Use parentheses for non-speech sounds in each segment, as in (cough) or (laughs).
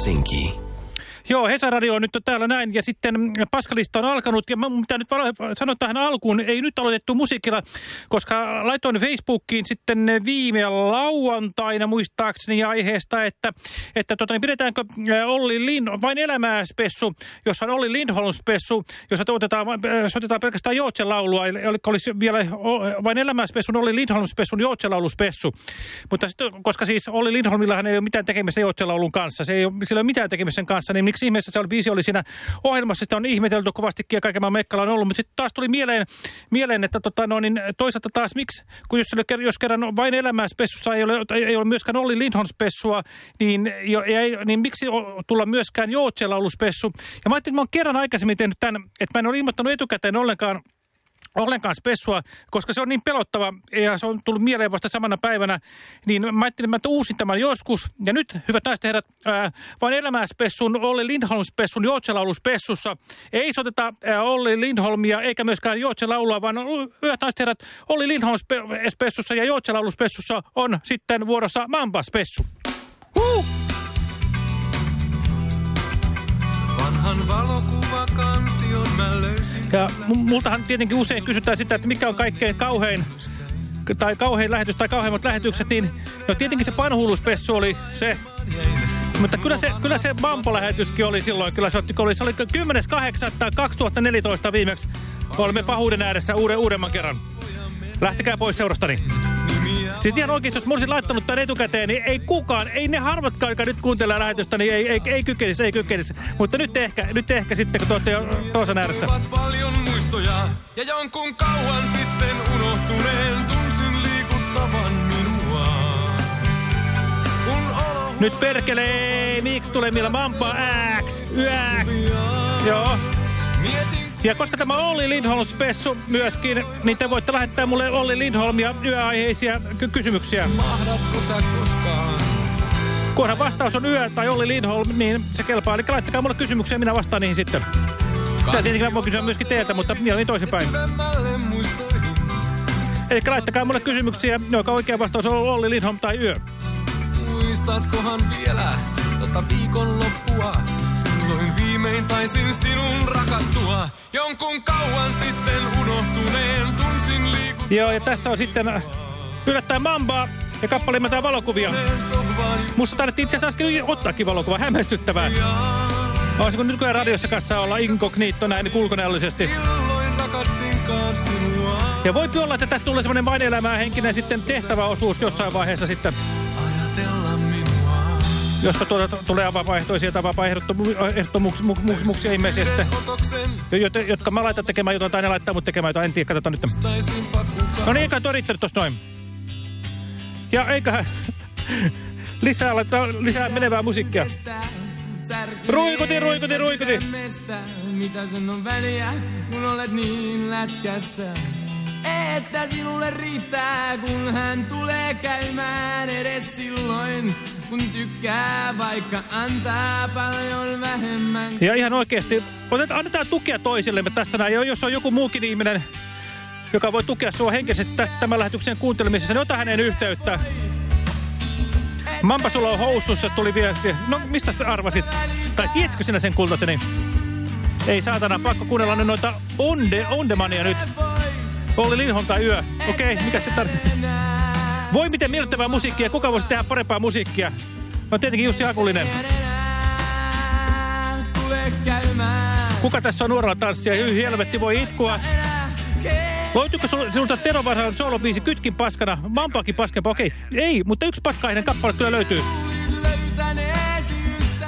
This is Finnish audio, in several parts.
Helsinki. Joo, Hesaradio on nyt täällä näin ja sitten Paskalista on alkanut ja mitä nyt sanoa tähän alkuun, ei nyt aloitettu musiikilla, koska laitoin Facebookiin sitten viime lauantaina muistaakseni aiheesta, että, että tota, niin pidetäänkö Olli Lind, vain elämää spessu, jossa on Olli Lindholm spessu, jossa otetaan, soitetaan pelkästään Jootsen laulua, eli olisi vielä vain elämää spessun Olli Lindholm spessun laulu spessu. Mutta sitten, koska siis Olli Lindholmillahan ei ole mitään tekemistä Jootsen laulun kanssa, se ei ole, sillä ei ole mitään tekemistä sen kanssa, niin miksi ihmeessä se oli, biisi oli siinä ohjelmassa, sitä on ihmetelty kovastikin ja kaiken mekkala on ollut, mutta sitten taas tuli mieleen, mieleen että tota, no, niin toisaalta taas miksi, kun jos, jos kerran vain elämää spessussa ei ole, ei ole myöskään Olli Lindholm spessua, niin, jo, ei, niin miksi tulla myöskään Jootsella ollut spessu? Ja mä ajattelin, että mä oon kerran aikaisemmin tehnyt tämän, että mä en ole ilmoittanut etukäteen ollenkaan ollenkaan spessua, koska se on niin pelottava ja se on tullut mieleen vasta samana päivänä, niin mä ajattelin, että uusin tämän joskus. Ja nyt, hyvät naiset herrat, ää, vain elämää spessun, Olli Lindholm spessun Jootselaulu spessussa. Ei soteta ää, Olli Lindholmia eikä myöskään Jootselaulua, vaan hyvät naiset herrat, Olli Lindholm spe, spessussa ja Jootselaulu spessussa on sitten vuorossa Mamba spessu. Huh! Vanhan löysin. Ja multahan tietenkin usein kysytään sitä, että mikä on kaikkein kauhein tai kauhein lähetys tai kauheimmat lähetykset, niin no tietenkin se panhuuluspessu oli se. Mutta kyllä se, kyllä se Mampo-lähetyskin oli silloin, kyllä se, otti, oli, se oli 10.8.2014 viimeksi. Olemme pahuuden ääressä uuden, uudemman kerran. Lähtekää pois seurastani. Siis ihan oikein, jos mä olisin laittanut tämän etukäteen, niin ei kukaan, ei ne harvatkaan, jotka nyt kuuntelee lähetystä, niin ei, ei, ei kykenisi, ei kykenisi. Mutta nyt ehkä, nyt ehkä sitten, kun te olette jo toisen ääressä. paljon muistoja ja jonkun kauan sitten unohtuneen tunsin liikuttavan minua. Nyt perkelee, miksi tulee millä Mampa X, Yäk. Joo. Ja koska tämä Olli Lindholm spessu myöskin, niin te voitte lähettää mulle Olli Lindholm ja yöaiheisia ky kysymyksiä. Mahdatko sä koskaan? Kunhan vastaus on yö tai Olli Lindholm, niin se kelpaa. Eli laittakaa mulle kysymyksiä, minä vastaan niihin sitten. Tämä tietenkin voi kysyä myöskin teiltä, mutta mielelläni toisinpäin. Eli laittakaa mulle kysymyksiä, joka oikea vastaus on Olli Lindholm tai yö. Muistatkohan vielä tota viikonloppua? Silloin viimein taisin sinun rakastua. Jonkun kauan sitten unohtuneen tunsin liikuttua. Joo, ja tässä on sitten äh, yllättäen Mamba ja kappale tämä valokuvia. Musta tarvittiin itse asiassa äsken ottaakin valokuva. Hämmästyttävää. Olisiko nykyään radiossa kanssa olla inkognito näin kulkonellisesti? Ja voi olla, että tässä tulee semmoinen vain elämää henkinen sitten tehtäväosuus jossain vaiheessa sitten. Josta tuota, tulee vapaaehtoisia tai vapaaehdottomuksia ihmisiä sitten, jotka mä laitan tekemään jotain tai ne laittaa mut tekemään jotain. En tiedä, katsotaan nyt. No niin, eikä tuo riittänyt tosta noin. Ja eiköhän (laughs) lisää, laittaa, lisää menevää musiikkia. Ruikuti, ruikuti, ruikuti. Mitä sen on väliä, kun olet niin lätkässä? Että sinulle riittää, kun hän tulee käymään edes silloin, kun tykkää, vaikka antaa paljon vähemmän. Ja ihan oikeasti, otetaan, annetaan tukea toisillemme tässä näin. Jos on joku muukin ihminen, joka voi tukea sinua henkisesti tästä tämän lähetyksen kuuntelemisessa, niin ota hänen yhteyttä. Mampa, sulla on housussa, tuli viesti. No, mistä sä arvasit? Tai tiedätkö sinä sen kultaseni? Ei saatana, pakko kuunnella noita onde, ondemania nyt. Olli Lindholm tai Yö. Okei, okay, mikä se tarvitsee? Voi miten miellyttävää musiikkia, kuka voisi tehdä parempaa musiikkia? No tietenkin Jussi Hakulinen. Kuka tässä on nuorella tanssia? Hyi helvetti, voi itkua. Löytyykö sinulta Tero Vasan soolobiisi Kytkin paskana? Mampaakin paskempa, okei. Ei, mutta yksi paskainen kappale kyllä löytyy.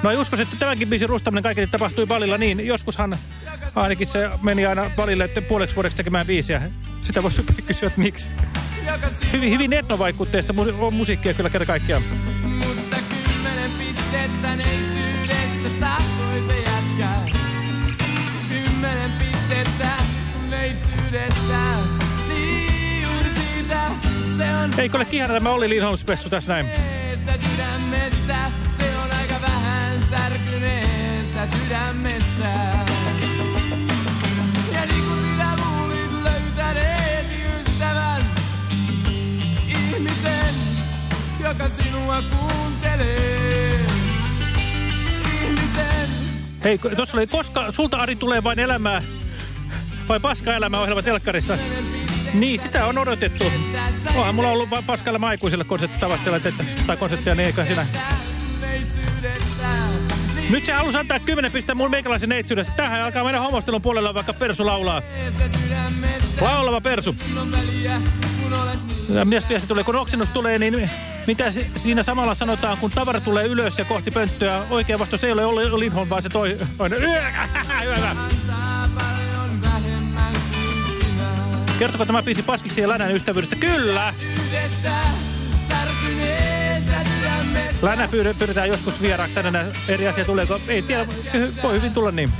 No ei uskoisin, että tämänkin biisin rustaminen kaikille tapahtui valilla niin. Joskushan ainakin se meni aina valille puoleksi vuodeksi tekemään biisiä. Sitä voisi kysyä, että miksi. Hyvin, hyvin etnovaikutteista mu musiikkia kyllä kerran kaikkiaan. Mutta kymmenen pistettä neitsyydestä tahtoi se jatkaa. Kymmenen pistettä neitsyydestä. Niin juuri siitä se on... Eikö ole kihana tämä Olli Lindholm-spessu tässä näin? Sydämestä, se on aika vähän särkyneestä sydämestä. Joka sinua kuuntelee. Hei, tuossa oli, koska sulta Ari tulee vain elämää, vai paska-elämä ohjelma telkkarissa? Niin, sitä on odotettu. Onhan mulla ollut vain paska-elämä aikuisille konseptitavastella, tai konseptia, niin eikä sinä. Nyt se halusi antaa 10 pistettä mun meikäläisen neitsyydestä. Tähän alkaa mennä homostelun puolella, vaikka Persu laulaa. Laulava Persu. Mies viesti tulee, kun oksennus tulee, niin mitä siinä samalla sanotaan, kun tavara tulee ylös ja kohti pönttöä? Oikea vastaus ei ole Lindholm, vaan se toi... (laughs) Hyvä. Kertoko tämä biisi Paskiksi ja Länän ystävyydestä? Kyllä! Länä pyydetään joskus vieraaksi tänään. Eri asia tuleeko? Ei tiedä, voi hyvin tulla niin.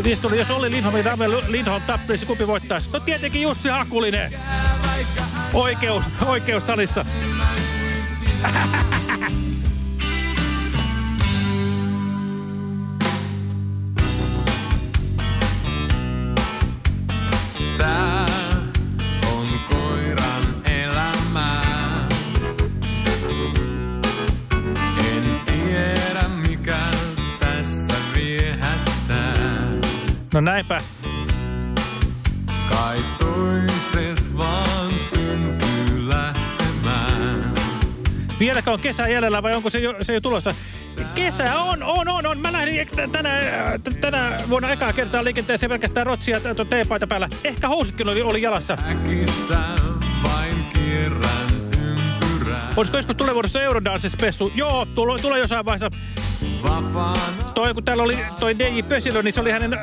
Vi tuli, jos oli Lindholm ja Lindholm tappelisi, kumpi voittaisi? No tietenkin Jussi Hakulinen. Oikeus, oikeus salissa. No näinpä. Kai toiset vaan syntyy lähtemään. Vieläkö on kesä jäljellä vai onko se jo, se jo tulossa? Kesä on, on, on, on. Mä lähdin tänä, tänä vuonna ekaa kertaa liikenteeseen pelkästään rotsia teepaita päällä. Ehkä housutkin oli, oli jalassa. Äkissä vain kierrän Olisiko joskus tulevuudessa Eurodance-spessu? Joo, tulee, tulee jossain vaiheessa. Toi, kun täällä oli toi DJ Pösilö, niin se oli hänen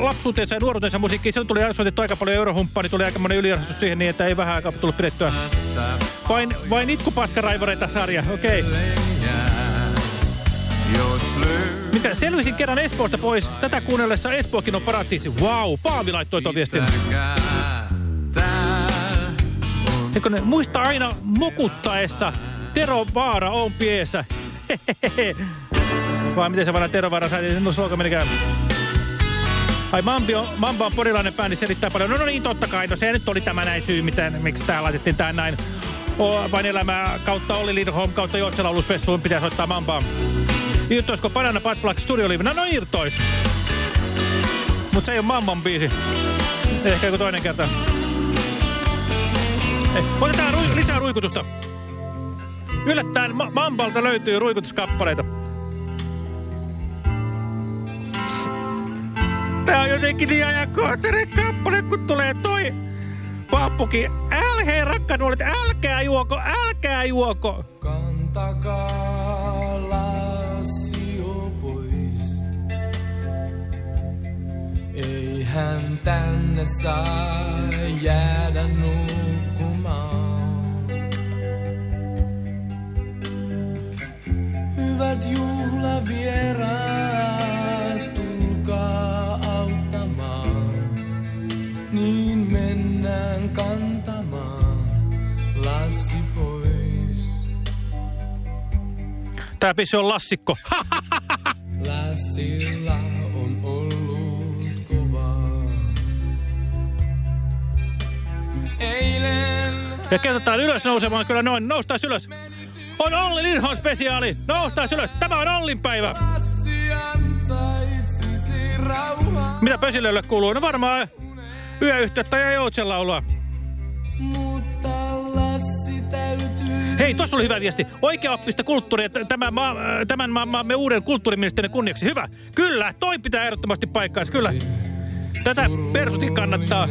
lapsuutensa ja nuoruutensa musiikkiin. Se tuli soitettu aika paljon eurohumppaa, niin tuli aika monen yliarvostus siihen niin, että ei vähän aikaa tullut pidettyä. Vain, vain itkupaskaraivoreita sarja, okei. Okay. Mitä, selvisin kerran Espoosta pois. Tätä kuunnellessa Espookin on paratiisi. Wow, Paavi laittoi tuon viestin. Eikö ne muista aina mokuttaessa, Tero Vaara on piessä. Vai miten se vanha Tero sai, no slogan menikään. Ai Mambi on, Mamba on porilainen bändi, selittää paljon. No, no niin, totta kai. No se nyt oli tämä näin syy, miten, miksi tää laitettiin tää näin. O, vain elämää kautta Olli Lindholm kautta Joutselauluspesuun pitää soittaa Mambaa. Irtoisiko Banana Bad Black Studio Live? No, no irtois. Mut se ei ole Mamban biisi. Ehkä joku toinen kerta. Otetaan ru lisää ruikutusta. Yllättäen ma Mambalta löytyy ruikutuskappaleita. Tää on jotenkin niin ajankohtainen kappale, kun tulee toi vappukin. Äl, hei rakkanuolet, älkää juoko, älkää juoko. Kantakaa pois. Eihän tänne saa jäädä nuo. Hyvät juhlavieraat, tulkaa auttamaan. Niin mennään kantamaan lassi pois. Tää pisi on lassikko. (laughs) Lassilla on ollut kovaa. Eilen... Ja kehotetaan ylös nousemaan, kyllä noin. Noustaan ylös. On Olli Lindholm spesiaali. Noustaan ylös. Tämä on Ollin päivä. Mitä Pösilölle kuuluu? No varmaan yöyhteyttä ja joutsen laulua. Hei, tuossa oli hyvä viesti. Oikea-oppista kulttuuria tämän, maa, tämän maa, maamme uuden kulttuuriministerin kunniaksi. Hyvä. Kyllä, toi pitää ehdottomasti paikkaansa. Kyllä. Tätä persutin kannattaa.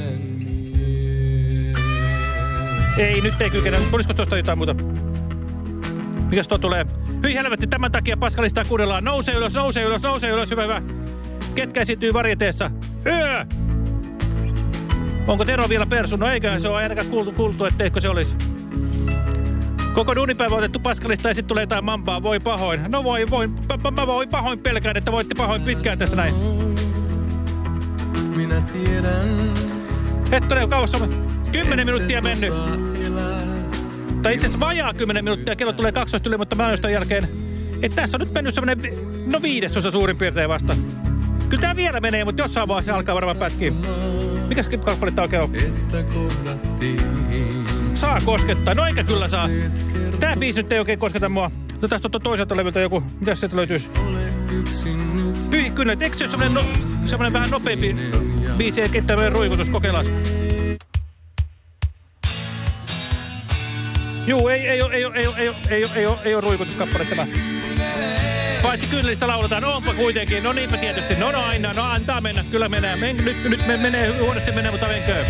Ei, nyt ei kykene. Tulisiko tuosta jotain muuta? Mikäs tuo tulee? Hyi helvetti, tämän takia paskalistaa kuunnellaan. Nouse ylös, nouse ylös, nouse ylös, hyvä, hyvä. Ketkä esiintyy varjeteessa? Yö! Onko Tero vielä persu? No eiköhän se ole ainakaan kuultu, kuultu etteikö se olisi. Koko duunipäivä otettu paskalista ja sitten tulee jotain mampaa. Voi pahoin. No voi, voi. Mä voin pahoin pelkään, että voitte pahoin pitkään tässä näin. Minä tiedän. Hetkonen, kauas on 10 minuuttia mennyt. Tai itse asiassa vajaa 10 minuuttia, kello tulee 12 yli, mutta mainoston jälkeen. Et tässä on nyt mennyt semmoinen, no viidesosa suurin piirtein vasta. Kyllä tää vielä menee, mutta jossain vaiheessa alkaa varmaan pätkiä. Mikäs kappaletta oikein on? Saa koskettaa. No eikä kyllä saa. Tää biisi nyt ei oikein kosketa mua. Otetaan tuolta toiselta levyltä joku. Mitäs sieltä löytyisi? Pyyhikynnet. Eikö se ole semmoinen, no, semmoinen vähän nopeampi biisi ja kenttäinen ruikutus? Kokeillaan. Juu, ei, ei, ei, ei, ei, ei, ei, ei, ei ole ruikutuskappale tämä. Paitsi kyllistä lauletaan, onpa kuitenkin. No niinpä tietysti. No no aina, no antaa mennä. Kyllä menee. Men, nyt, nyt me menee, huonosti menee, mutta menkö.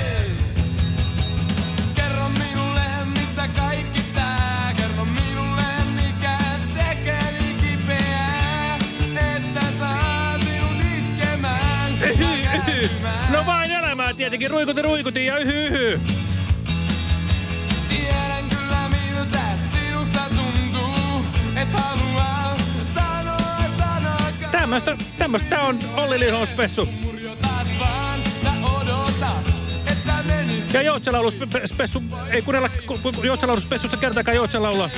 Kerro minulle, mistä kaikki tää. Kerro minulle, mikä tekee niin kipeää. Että saa sinut itkemään. Yhy, yhy. No vain elämää tietenkin. Ruikuti, ruikuti ja yhy, yhy. Tämmöstä, tämmöstä on Olli Lindholm spessu. Ja odotat, että menis Ja Joutselaulu spe- spessu, ei kuunnella Joutselaulu spessussa kertaakaan Joutselaulua.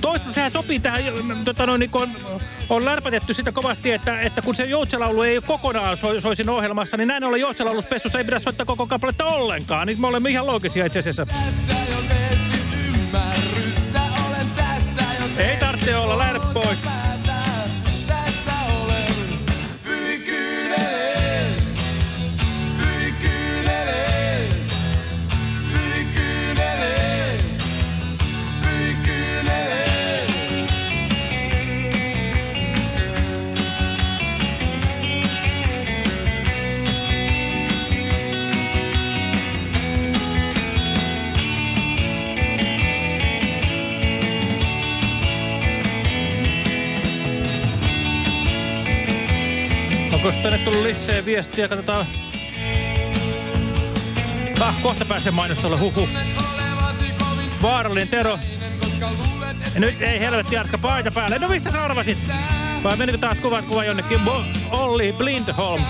Toisaalta sehän sopii tähän, tota noin, niin kun on, on lärpätetty sitä kovasti, että, että kun se Joutselaulu ei kokonaan so, soi siinä ohjelmassa, niin näin ollen Joutselaulu spessussa ei pidä soittaa koko kappaletta ollenkaan. Niin me olemme ihan loogisia itse asiassa. Ei tarvitse olla, lähde pois. Tänne tullut lisää viestiä? Katsotaan. Ah, kohta pääsee mainostolle. Huhu. Vaarallinen Tero. Ja nyt ei helvetti Arska paita päälle. No mistä sä arvasit? Vai menikö taas kuvat kuva jonnekin? Bo Olli Blindholm.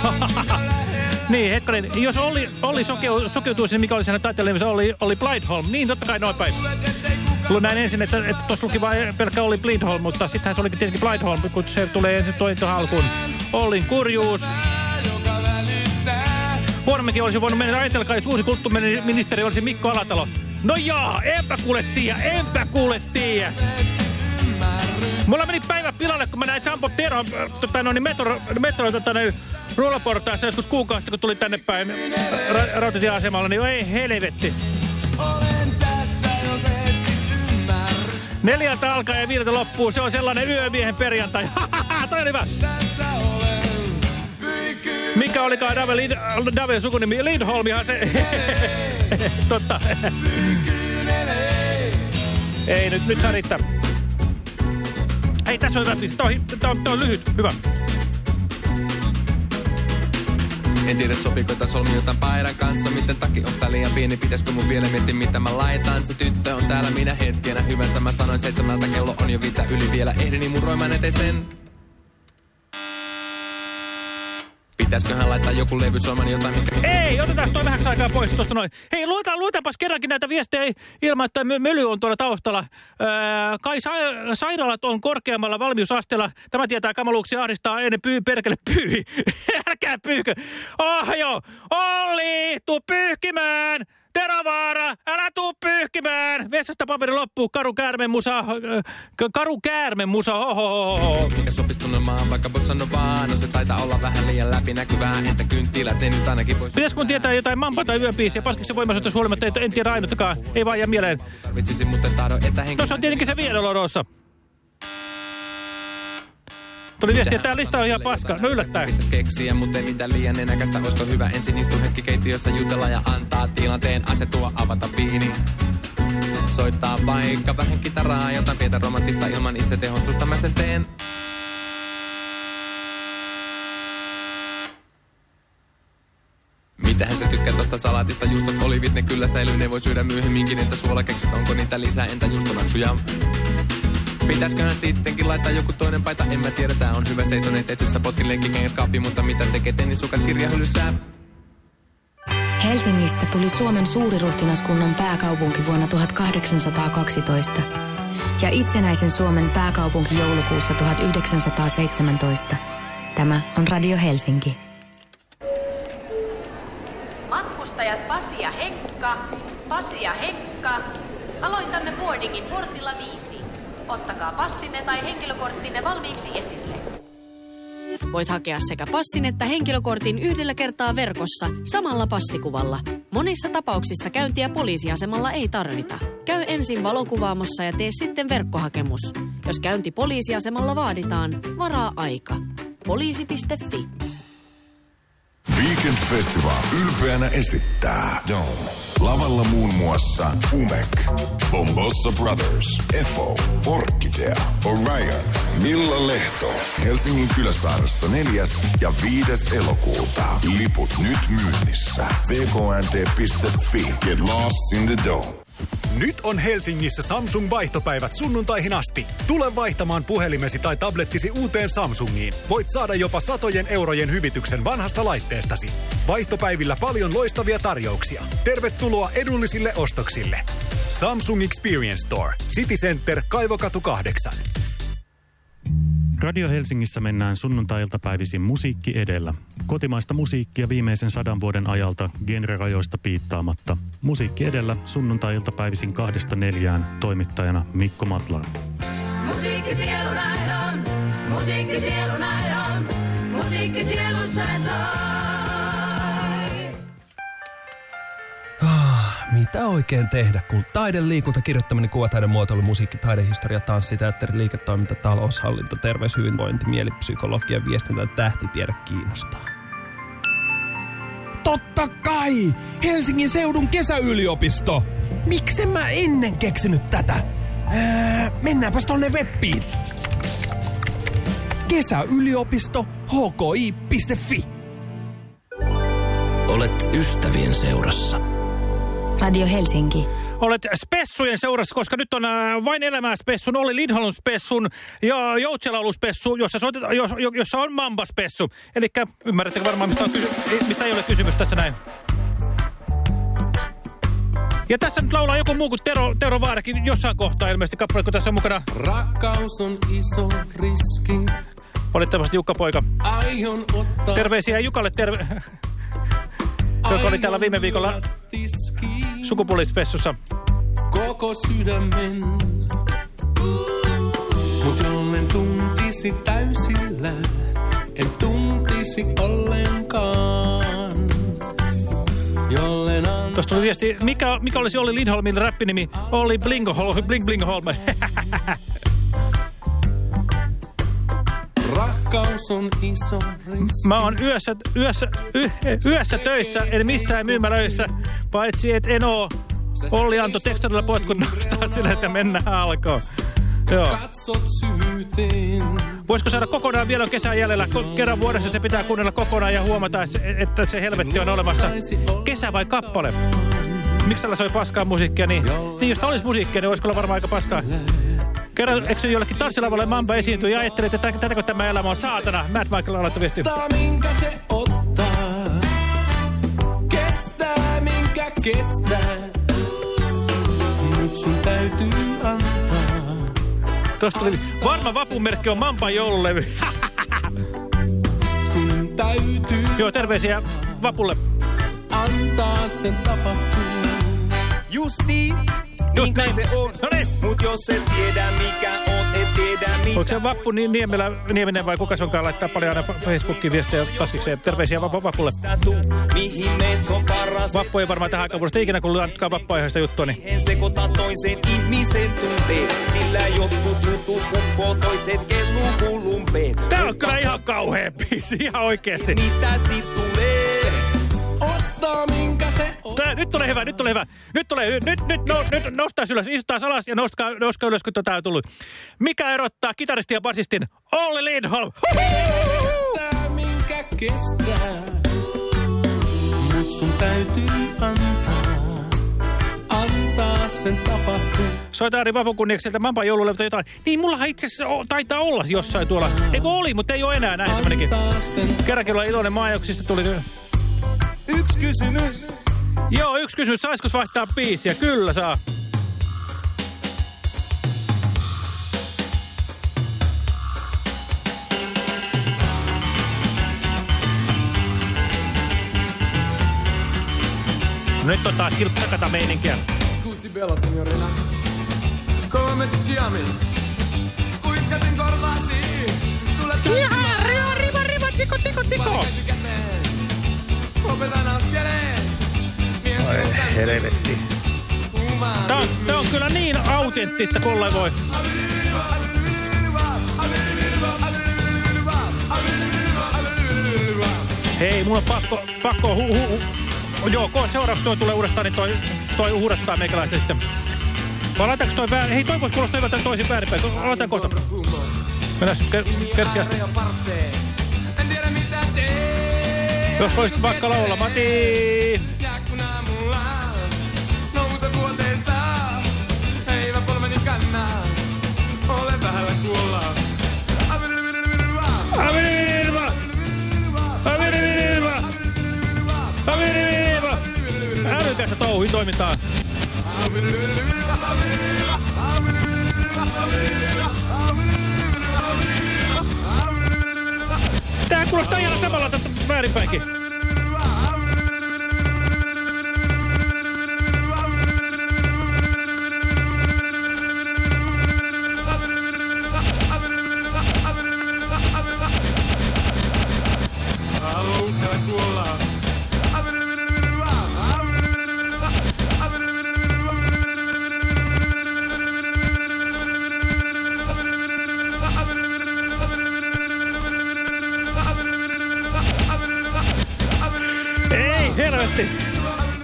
(laughs) niin, hetkonen. Jos Olli, Olli sokeu, sokeutuisi, niin mikä oli siinä taiteilijan Olli, Olli Blindholm? Niin, totta kai noin päin. Näin ensin, että, tuossa luki vain pelkkä Olli Blindholm, mutta sittenhän se olikin tietenkin Blindholm, kun se tulee ensin toinen alkuun. Ollin kurjuus. Huonommekin olisi voinut mennä, ajatelkaa, jos uusi kulttuuriministeri olisi Mikko Alatalo. No jaa, enpä kuule tiedä, enpä kuule tiedä. Mulla meni päivä pilalle, kun mä näin Sampo Tero, tota, no, niin metro, metro tota, niin, rullaportaassa joskus kuukausi, kun tuli tänne päin ra rautatieasemalla, niin ei helvetti. Neljältä alkaa ja viideltä loppuu, se on sellainen yömiehen perjantai. (laughs) Toi oli hyvä. Mikä olikaan Dave, Lid Dave sukunimi? Lindholmihan se... (laughs) Totta. Ei nyt, nyt saa riittää. Hei, tässä on hyvä. Tämä on, on, tää on lyhyt. Hyvä. En tiedä sopiiko tää solmi jotain paidan kanssa. Miten takki onks tää liian pieni? Pitäisikö mun vielä miettiä mitä mä laitan? Se tyttö on täällä minä hetkenä. Hyvänsä mä sanoin seitsemältä. Kello on jo viitä yli vielä. Ehdin imuroimaan eteen sen Pitäisköhän laittaa joku levy soimaan jotain mikä Ei, otetaan toi vähäksi aikaa pois tuosta noin. Hei, luetaan, luetaanpas kerrankin näitä viestejä ilman, että mö möly on tuolla taustalla. Öö, kai sa sairaalat on korkeammalla valmiusasteella. Tämä tietää kamaluuksia ahdistaa ennen pyy, perkele pyy. (laughs) Älkää pyykö. Oh joo, Olli, tuu pyyhkimään. Teravaara, älä tuu pyyhkimään. Vessasta paperi loppuu, karu käärmen musa, karu käärmen musa, ho, ho, ho, ho. mikä sopis tunnelmaan Vaikka bossa no vaan No se taitaa olla vähän liian läpinäkyvää Entä kynttilät ne nyt ainakin pois Pitäisikö mun tietää jotain mampa tai yöbiisiä? Paskiksi voimaisuutta huolimatta, en tiedä ainuttakaan. Ei vaan jää mieleen. Tarvitsisi mutta tahdon että henki No se on tietenkin se Viedolorossa. Tuli viesti, että tää lista on ihan paska. No yllättäen. Keksiä, mutta ei mitään liian enäkästä. Olisiko hyvä ensin istua hetki keittiössä jutella ja antaa tilanteen asetua avata viini. Soittaa vaikka vähän kitaraa, jotain pientä romanttista ilman itse tehostusta mä sen teen. Mitähän se tykkää tosta salaatista, juustot, olivit, ne kyllä säilyy, ne voi syödä myöhemminkin, entä suolakeksit, onko niitä lisää, entä juustomaksuja? Pitäisköhän sittenkin laittaa joku toinen paita, en mä tiedä, tää on hyvä seisoneet etsissä, potkin lenkkikengät kaappi, mutta mitä tekee tennisukat kirjahyllyssä? Helsingistä tuli Suomen suuriruhtinaskunnan pääkaupunki vuonna 1812 ja itsenäisen Suomen pääkaupunki joulukuussa 1917. Tämä on Radio Helsinki. Matkustajat Pasi ja Henkka, Pasi ja Henkka. Aloitamme boardingin portilla viisi. Ottakaa passinne tai henkilökorttinne valmiiksi esille. Voit hakea sekä passin että henkilökortin yhdellä kertaa verkossa samalla passikuvalla. Monissa tapauksissa käyntiä poliisiasemalla ei tarvita. Käy ensin valokuvaamossa ja tee sitten verkkohakemus. Jos käynti poliisiasemalla vaaditaan, varaa aika. Poliisi.fi. Weekend Festival ylpeänä esittää Dome. Lavalla muun muassa Umek, Bombossa Brothers, Efo, Orkidea, Orion, Milla Lehto, Helsingin Kyläsaaressa 4. ja 5. elokuuta. Liput nyt myynnissä. vknt.fi. Get lost in the Dome. Nyt on Helsingissä Samsung vaihtopäivät sunnuntaihin asti. Tule vaihtamaan puhelimesi tai tablettisi uuteen Samsungiin. Voit saada jopa satojen eurojen hyvityksen vanhasta laitteestasi. Vaihtopäivillä paljon loistavia tarjouksia. Tervetuloa edullisille ostoksille. Samsung Experience Store. City Center, Kaivokatu 8. Radio Helsingissä mennään sunnuntai-iltapäivisin musiikki edellä. Kotimaista musiikkia viimeisen sadan vuoden ajalta genrerajoista piittaamatta. Musiikki edellä sunnuntai-iltapäivisin kahdesta neljään toimittajana Mikko Matlar. Musiikki sielun aidon, musiikki sielun aidon, musiikki sielussa soi. Mitä oikein tehdä, kun taide, liikunta, kirjoittaminen, kuvataide, muotoilu, musiikki, taidehistoria, tanssi, teatteri, liiketoiminta, taloushallinto, terveys, hyvinvointi, mielipsykologia, viestintä ja tähtitiede kiinnostaa. Totta kai! Helsingin seudun kesäyliopisto! Miksen mä ennen keksinyt tätä? Öö, mennäänpäs tonne webbiin. Kesäyliopisto hki.fi Olet ystävien seurassa. Radio Helsinki. Olet Spessujen seurassa, koska nyt on äh, vain elämää Spessun, oli Lindholm Spessun ja Joutselaulu Spessu, jossa, soitetaan, jos, jossa on Mamba Spessu. Eli ymmärrättekö varmaan, mistä, on kysy mistä ei ole kysymys tässä näin. Ja tässä nyt laulaa joku muu kuin Tero, Tero Vaarakin jossain kohtaa ilmeisesti kappale, kun tässä on mukana. Rakkaus on iso riski. Valitettavasti Jukka Poika. Aion ottaa Terveisiä Jukalle, terve... (laughs) joka oli täällä viime viikolla sukupuolispessussa. koko sydämen. Mut jollen tuntisi täysillä, en tuntisi ollenkaan. Jollen an... Tuosta tuli viesti, mikä, mikä olisi Olli Lindholmin räppinimi? Olli Blingoholm, Bling Blingholm. (laughs) Rakkaus on iso riski. Mä oon yössä, yössä, y, yössä töissä, en missään myymälöissä, paitsi et en oo. Olli antoi tekstarilla potkun nostaa sille, että mennään alkoon. Joo. Katsot. Voisiko saada kokonaan vielä kesän jäljellä? Kerran vuodessa se pitää kuunnella kokonaan ja huomata, että se helvetti on olemassa. Kesä vai kappale? Miksi tällä soi paskaa musiikkia? Niin, niin jos olisi musiikkia, niin olisiko olla varmaan aika paskaa. Kerran, eikö jollekin tanssilavalle Mamba esiintyy ja ajattelet, että tätäkö tämä elämä on saatana? Matt Michael aloittoi viesti. Minkä se ottaa. Kestää minkä kestää. Nyt sun täytyy antaa. Tuosta tuli varma vapumerkki on Mampan joululevy. (laughs) Sun täytyy Joo, terveisiä vapulle. antaa sen tapahtua. Justi, Just näin. se on. No niin. Mut jos et tiedä mikä on, et tiedä mitä. Onko se Vappu niin Niemelä, Nieminen vai kuka se onkaan laittaa paljon aina Facebookiin viestejä taskikseen. Terveisiä va Vapulle. Tuu, mihin meet on paras. Vappu ei varmaan tähän aikaan vuodesta ikinä kuullut vappuaiheista juttua, niin Siihen sekoita toisen ihmisen tunteen. Sillä jotkut jutut pukkoo toiset kelluu kulumpeen. Tää on kyllä ihan kauhea biisi, ihan oikeesti. Mitä sit tulee? Ottaa minkä. Tää, nyt tulee hyvä, nyt tulee hyvä. Nyt tulee, nyt, nyt, nyt, no, nyt nostaa ylös, istutaan alas ja nostaa, nostaa ylös, kun tää on tullut. Mikä erottaa kitaristin ja basistin? Olli Lindholm! Kestää minkä kestää. Mut sun täytyy antaa. Antaa sen tapahtua. Soita Ari Vapun kunniaksi sieltä Mampan joululevy tai jotain. Niin, mullahan itse asiassa o- taitaa olla jossain tuolla. Eikö oli, mutta ei ole enää näin sen. Kerrankin olla iloinen maajoksista tuli. Yksi kysymys. Joo, yksi kysymys. Saisiko vaihtaa biisiä? Kyllä saa. Nyt on taas kilpsakata meininkiä. Scusi bella signorina, come ti chiami? Kuiskasin korvaasi, tule tanssimaan. Ihan, rio, riva, riva, tiko, tiko, tiko. Opetan askeleen. Ai helvetti. Tämä on, tää on kyllä niin autenttista kollegoi. Hei, mun on pakko, pakko hu, hu, hu. Joo, kun seuraavaksi toi tulee uudestaan, niin toi, toi uhrattaa meikäläisen sitten. Vai laitaanko toi väärin? Hei, toi voisi kuulostaa hyvältä toisin väärinpäin. Laitetaan kohta. Mennään ker kertsiästi. Jos voisit vaikka laulamaan, niin... Älykästä touhuin toimintaa. Tää kuulostaa ihan samalla tästä väärinpäinkin.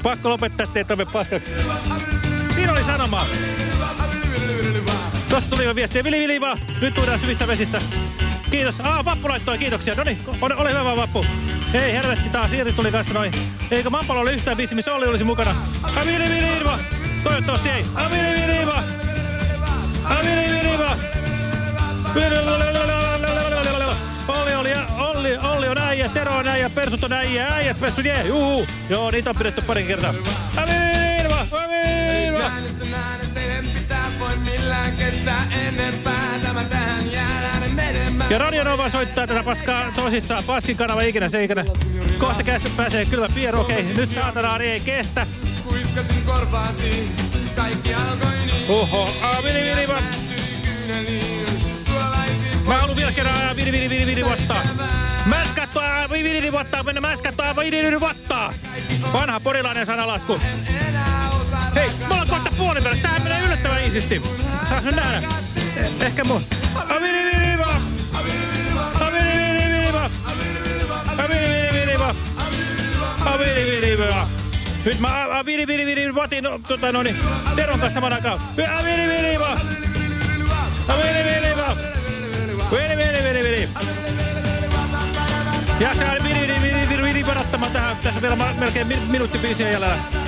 Pakko lopettaa, ettei toive paskaksi. Siinä oli sanomaa. Tuossa tuli jo viestiä. Vili, vili vaan. Nyt uudaan syvissä vesissä. Kiitos. Ah, Vappu laittoi kiitoksia. Noniin, ole, ole hyvä vaan Vappu. Hei, helvetti, taas Siiri tuli kanssa noin. Eikö Mampalo ole yhtään biisi, missä Olli olisi mukana? Vili, vaan. Toivottavasti ei. Ah, vili, vili, vaan. Olli, Olli, Olli, Olli on äijä, Tero on äijä, Persut on äijä, äijäs Persut, jee, juhu. Joo, niitä on pidetty pari kertaa. Avirva, avirva. Näin nyt sä näen, ettei en pitää voi millään kestää enempää. Tämä tähän jäädään menemään. Ja Radio Nova soittaa tätä paskaa tosissaan. Paskin kanava ikinä se ikinä. Kohta käs pääsee kylmä pieru, okei. Nyt saatanaari ei kestä. Kuiskasin korvaasi, kaikki alkoi niin. Oho, aviri viri va. Mä haluun vielä kerran ajaa viri viri viri viri vattaa. Mäskattua viri viri vattaa, mennä ajaa viri viri vattaa. Vanha porilainen sanalasku. Hei, mä oon kohta puolin välissä. Tähän menee yllättävän iisisti. Saas nyt nähdä. Eh- Ehkä mun. Aviri viri va. Aviri viri viri va. Aviri viri viri va. Aviri viri va. Nyt mä a- a- viri viri viri vatin no, tota no niin. Teron kanssa saman aikaan. Aviri viri va. Aviri viri va. Viri viri viri viri. Ja se on viri viri viri viri viri on ma- melkein mi minuutti biisiä jäljellä. Huhuu.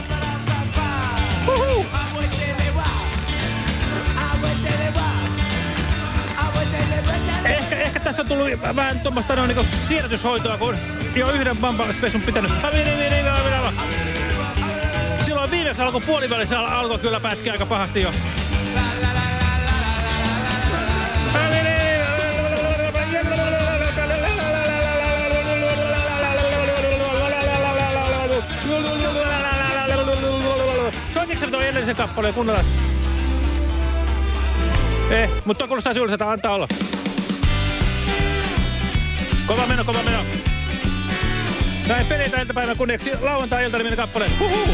Ehkä, tässä on tullut vähän tuommoista no, niin siirrytyshoitoa, kun jo yhden bambaspesun pitänyt. Silloin viimeksi alkoi puolivälissä al alkoi kyllä pätkiä aika pahasti jo. Sä toi edellisen kappaleen kuunnellaan? Eh, mutta kuulostaa syylliseltä, antaa olla. Kova meno, kova meno. Näin pelitä iltapäivän kunniaksi lauantai-iltaliminen kappale. Huhuu!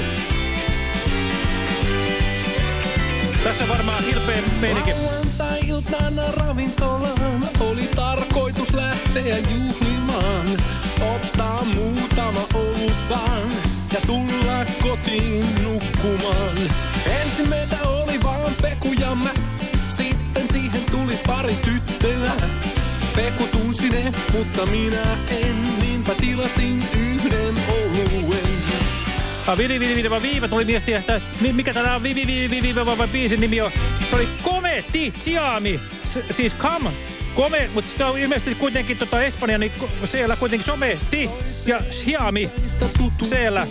Tässä varmaan hilpeä meininki. Lauantai-iltana ravintolaan oli tarkoitus lähteä juhlimaan. Ottaa muutama olut vaan ja tulla kotiin nukkumaan. Ensin meitä oli vaan Peku ja mä, sitten siihen tuli pari tyttöä. Peku tunsi ne, mutta minä en, niinpä tilasin yhden oluen. Ah, viri, viri, vaan viiva tuli viestiä, että mi- mikä tämä on, vivi, vivi, vivi, vai biisin nimi on. Se oli Kometi Xiami, S siis Come, Kome, mutta sitä on ilmeisesti kuitenkin tota Espanja, niin siellä kuitenkin Someti ja Xiami, siellä,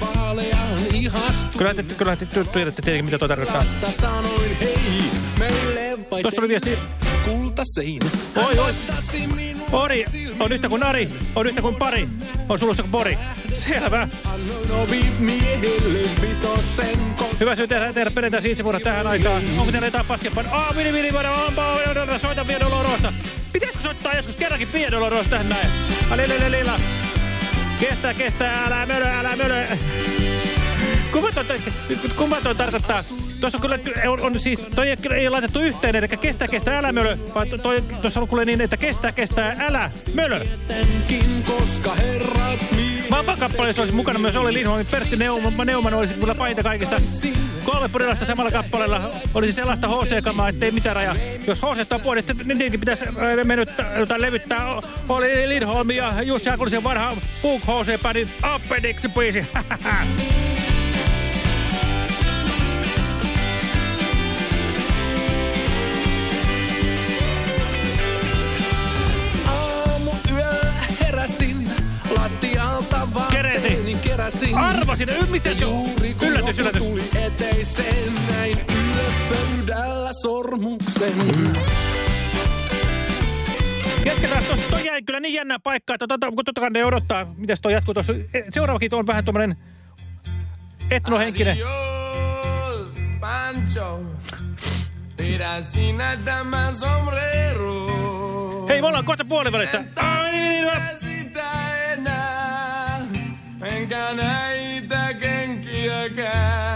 vaaleaan ihastuin. Kyllä te, kyllä te tiedätte tietenkin, mitä tuo tarkoittaa. Tuossa oli viesti. kultasein. Oi, oi. Ori on yhtä kuin Ari, on yhtä kuin pari, on sulussa kuin pori. Selvä. Hyvä syy tehdä, tehdä perjantai itsevuoro tähän aikaan. Onko teillä jotain paskempaa? Aa, vili, vili, vili, ampaa, soita Piedolorosa. Pitäisikö soittaa joskus kerrankin Piedolorosa tähän näin? Alilililila. Kestää, kestää, älä mölö, älä mölö. Kuvaton tarkoittaa, tuossa on kyllä, on, on siis, toi ei, ei laitettu yhteen, eli kestää, kestää, älä mölö, vaan toi, tuossa on niin, että kestää, kestää, älä mölö. koska herras Vapakappaleessa olisi mukana myös Olli Lindholm, Pertti Neumann, Neumann olisi kyllä paita kaikista. Kolme purilasta samalla kappaleella olisi sellaista HC-kamaa, ettei mitään raja. Jos HC on puoli, niin tietenkin pitäisi äh, menyttää, tai levyttää Olli Lindholm ja Jussi Hakulisen vanha Punk HC-pädin Appendixin (laughs) vaatteeni keräsin. Arvasin, miten se on? Yllätys, yllätys. tuli eteiseen, näin sormuksen. Toi jäi kyllä niin jännää paikkaa, että tota, kun totta kai ne odottaa, miten toi jatkuu tuossa. E, Seuraavakin on vähän tuommoinen etnohenkinen. Adios, Pancho. Pidä sinä tämä sombrero. Hei, me ollaan kohta puolivälissä. Enää, enkä näitä kenkiäkään.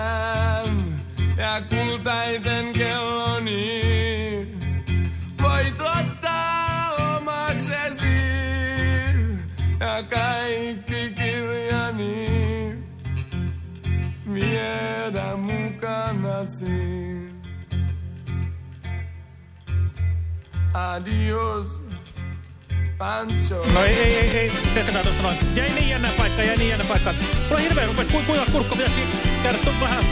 Ja kultaisen kelloni voit ottaa omaksesi. Ja kaikki kirjani viedä mukanasi. Adios, Pancho. No ei, ei, ei, ei. Jatketaan tuosta noin. Jäi niin jännä paikka, jäi niin jännä paikka. Mulla on hirveä rupes ku, kuiva kurkku. Pitäisikin käydä vähän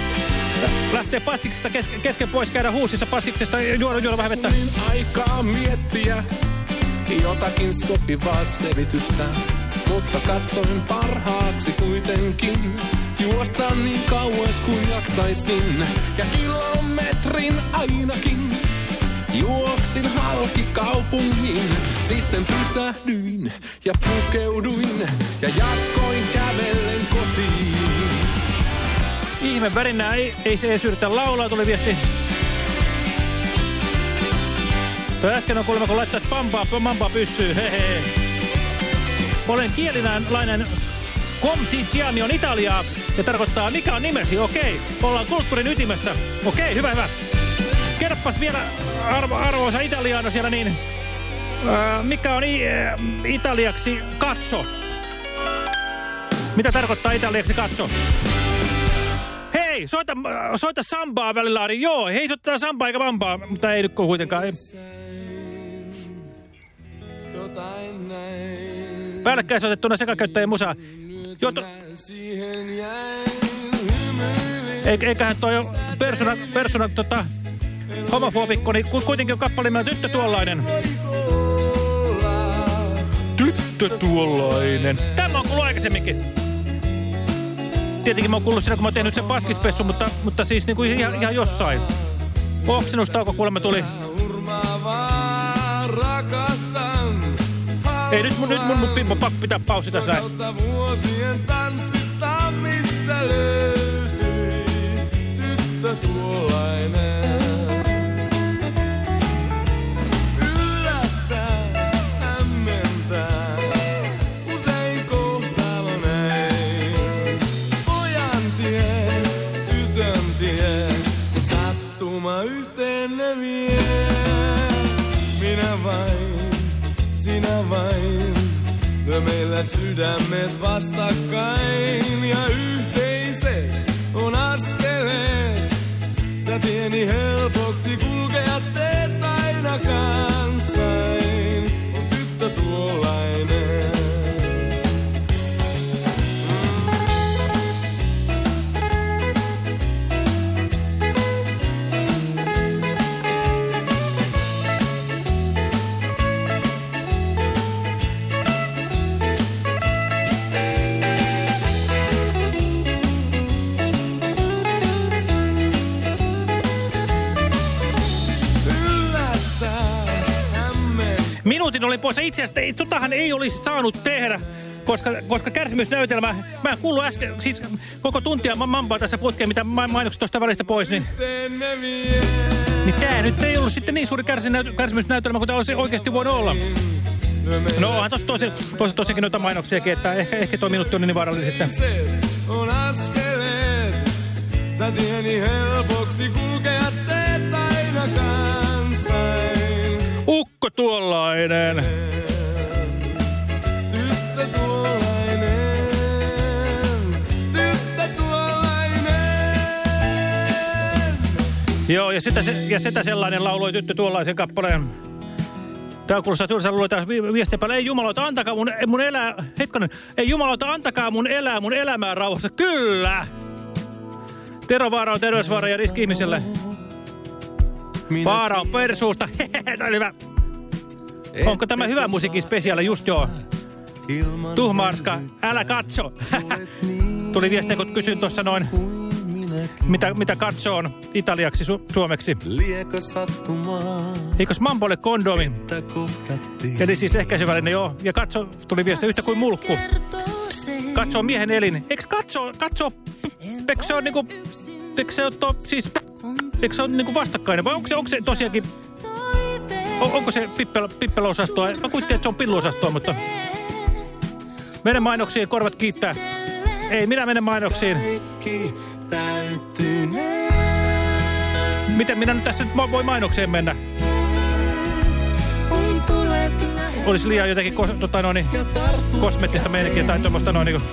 lähteä paskiksesta kesken, kesken pois, käydä huusissa paskiksesta ja juoda, juoda vähän vettä. Aikaa miettiä jotakin sopivaa selitystä, mutta katsoin parhaaksi kuitenkin juosta niin kauas kuin jaksaisin ja kilometrin ainakin. Juoksin halki kaupungin, sitten pysähdyin ja pukeuduin ja jatkoin kävellen kotiin. Ihme värinää, ei, ei se edes yritä laulaa, tuli viesti. Tuo äsken on kuulemma, kun laittaisi pampaa, mampaa pyssyy, hehe. Olen kielinainen Comtigiani on Italiaa ja tarkoittaa mikä on nimesi, okei. Ollaan kulttuurin ytimessä, okei, hyvä, hyvä. Kerropas vielä arvo, arvoisa italiano siellä niin, ää, mikä on i, ää, italiaksi katso? Mitä tarkoittaa italiaksi katso? Hei, soita, soita sambaa välillä, Ari. Joo, hei, soitetaan sambaa eikä vampaa, mutta ei nyt kuitenkaan. Ei. Päällekkäin soitettuna sekakäyttäjien musaa. Joo, to... Eiköhän toi persona, persona tota, homofobikko, niin ku- kuitenkin on kappale nimeltä tyttö tuollainen. Tyttö tuollainen. Tämä on kuullut aikaisemminkin. Tietenkin mä oon kuullut siinä, kun mä oon tehnyt sen paskispessu, mutta, mutta siis niinku ihan, ihan jossain. Oksennustauko kuulemma tuli. Ei nyt mun, nyt mun, mun, mun pakko pitää paussi tässä näin. Vuosien tanssittamista löytyi meillä sydämet vastakkain ja yhteiset on askeleet. Sä tieni helpoksi kulkea teet aina hämmentää. Minuutin oli poissa. Itse asiassa totahan ei olisi saanut tehdä, koska, koska kärsimysnäytelmä, mä en kuullut äsken, siis koko tuntia ma- mampaa tässä putkeen, mitä ma- mainokset tuosta välistä pois, niin, niin tää nyt ei ollut sitten niin suuri kärsimysnäytelmä, kuin tämä olisi oikeasti voinut olla. No onhan tuossa tosi, tosi, tosiakin noita mainoksiakin, että ehkä, ehkä tuo minuutti on niin vaarallinen sitten. on askeleet Sä tieni helpoksi kulkea tuollainen. Tyttö tuollainen, tyttö tuollainen. Joo, ja sitä, ja sitä sellainen lauloi tyttö tuollaisen kappaleen. Tää kuulostaa tylsä luulla vi viestiä päälle. Ei jumalauta, antakaa mun, mun elää... Hetkonen. Ei jumalauta, antakaa mun elää mun elämää rauhassa. Kyllä! Tero Vaara on terveysvaara ja riski ihmiselle. Vaara on persuusta. (laughs) Tämä oli hyvä. Onko tämä hyvä musiikin spesiaali? Just joo. Tuhmarska, älä katso. (laughs) Tuli viestiä, kun kysyin tuossa noin, mitä, mitä katso on italiaksi su suomeksi. Eikös mambo ole kondomi? Eli siis ehkäisyväline, joo. Ja katso, tuli viestiä yhtä kuin mulkku. Katso miehen elin. Eikö katso, katso, eikö se on niinku, eikö se on to, siis, eikö se on niinku vastakkainen? Vai onko se, onko se tosiaankin, on, onko se pippel, pippelosastoa? Mä kuittin, että se on pilluosastoa, mutta mene mainoksiin, korvat kiittää. Ei, minä menen mainoksiin. Miten minä nyt tässä nyt voi mainokseen mennä? Olisi liian jotenkin ko, tota, noin, kosmettista meininkiä tai tuommoista noin niin kuin...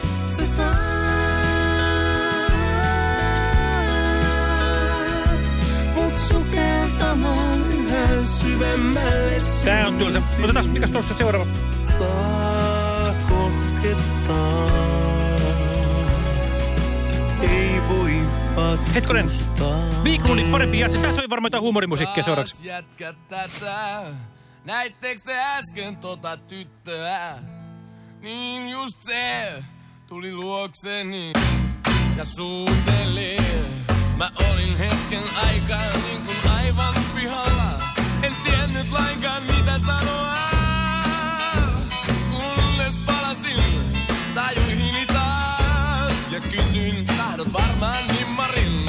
Sukeltamaan yhä syvemmälle Tää on tylsä. Otetaan, mikäs tuossa seuraava? Saa koskettaa. Ei voi Hetkonen. Viikonlopun parempi jatsi. Tässä oli varmaan jotain huumorimusiikkia seuraavaksi. jätkät tätä. Näittekö te äsken tota tyttöä? Niin just se tuli luokseni ja suuteli. Mä olin hetken aikaa niin kuin aivan pihalla. En tiennyt lainkaan mitä sanoa. Kunnes palasin tajuihini taas ja kysyin, tahdot varmaan nimmarin.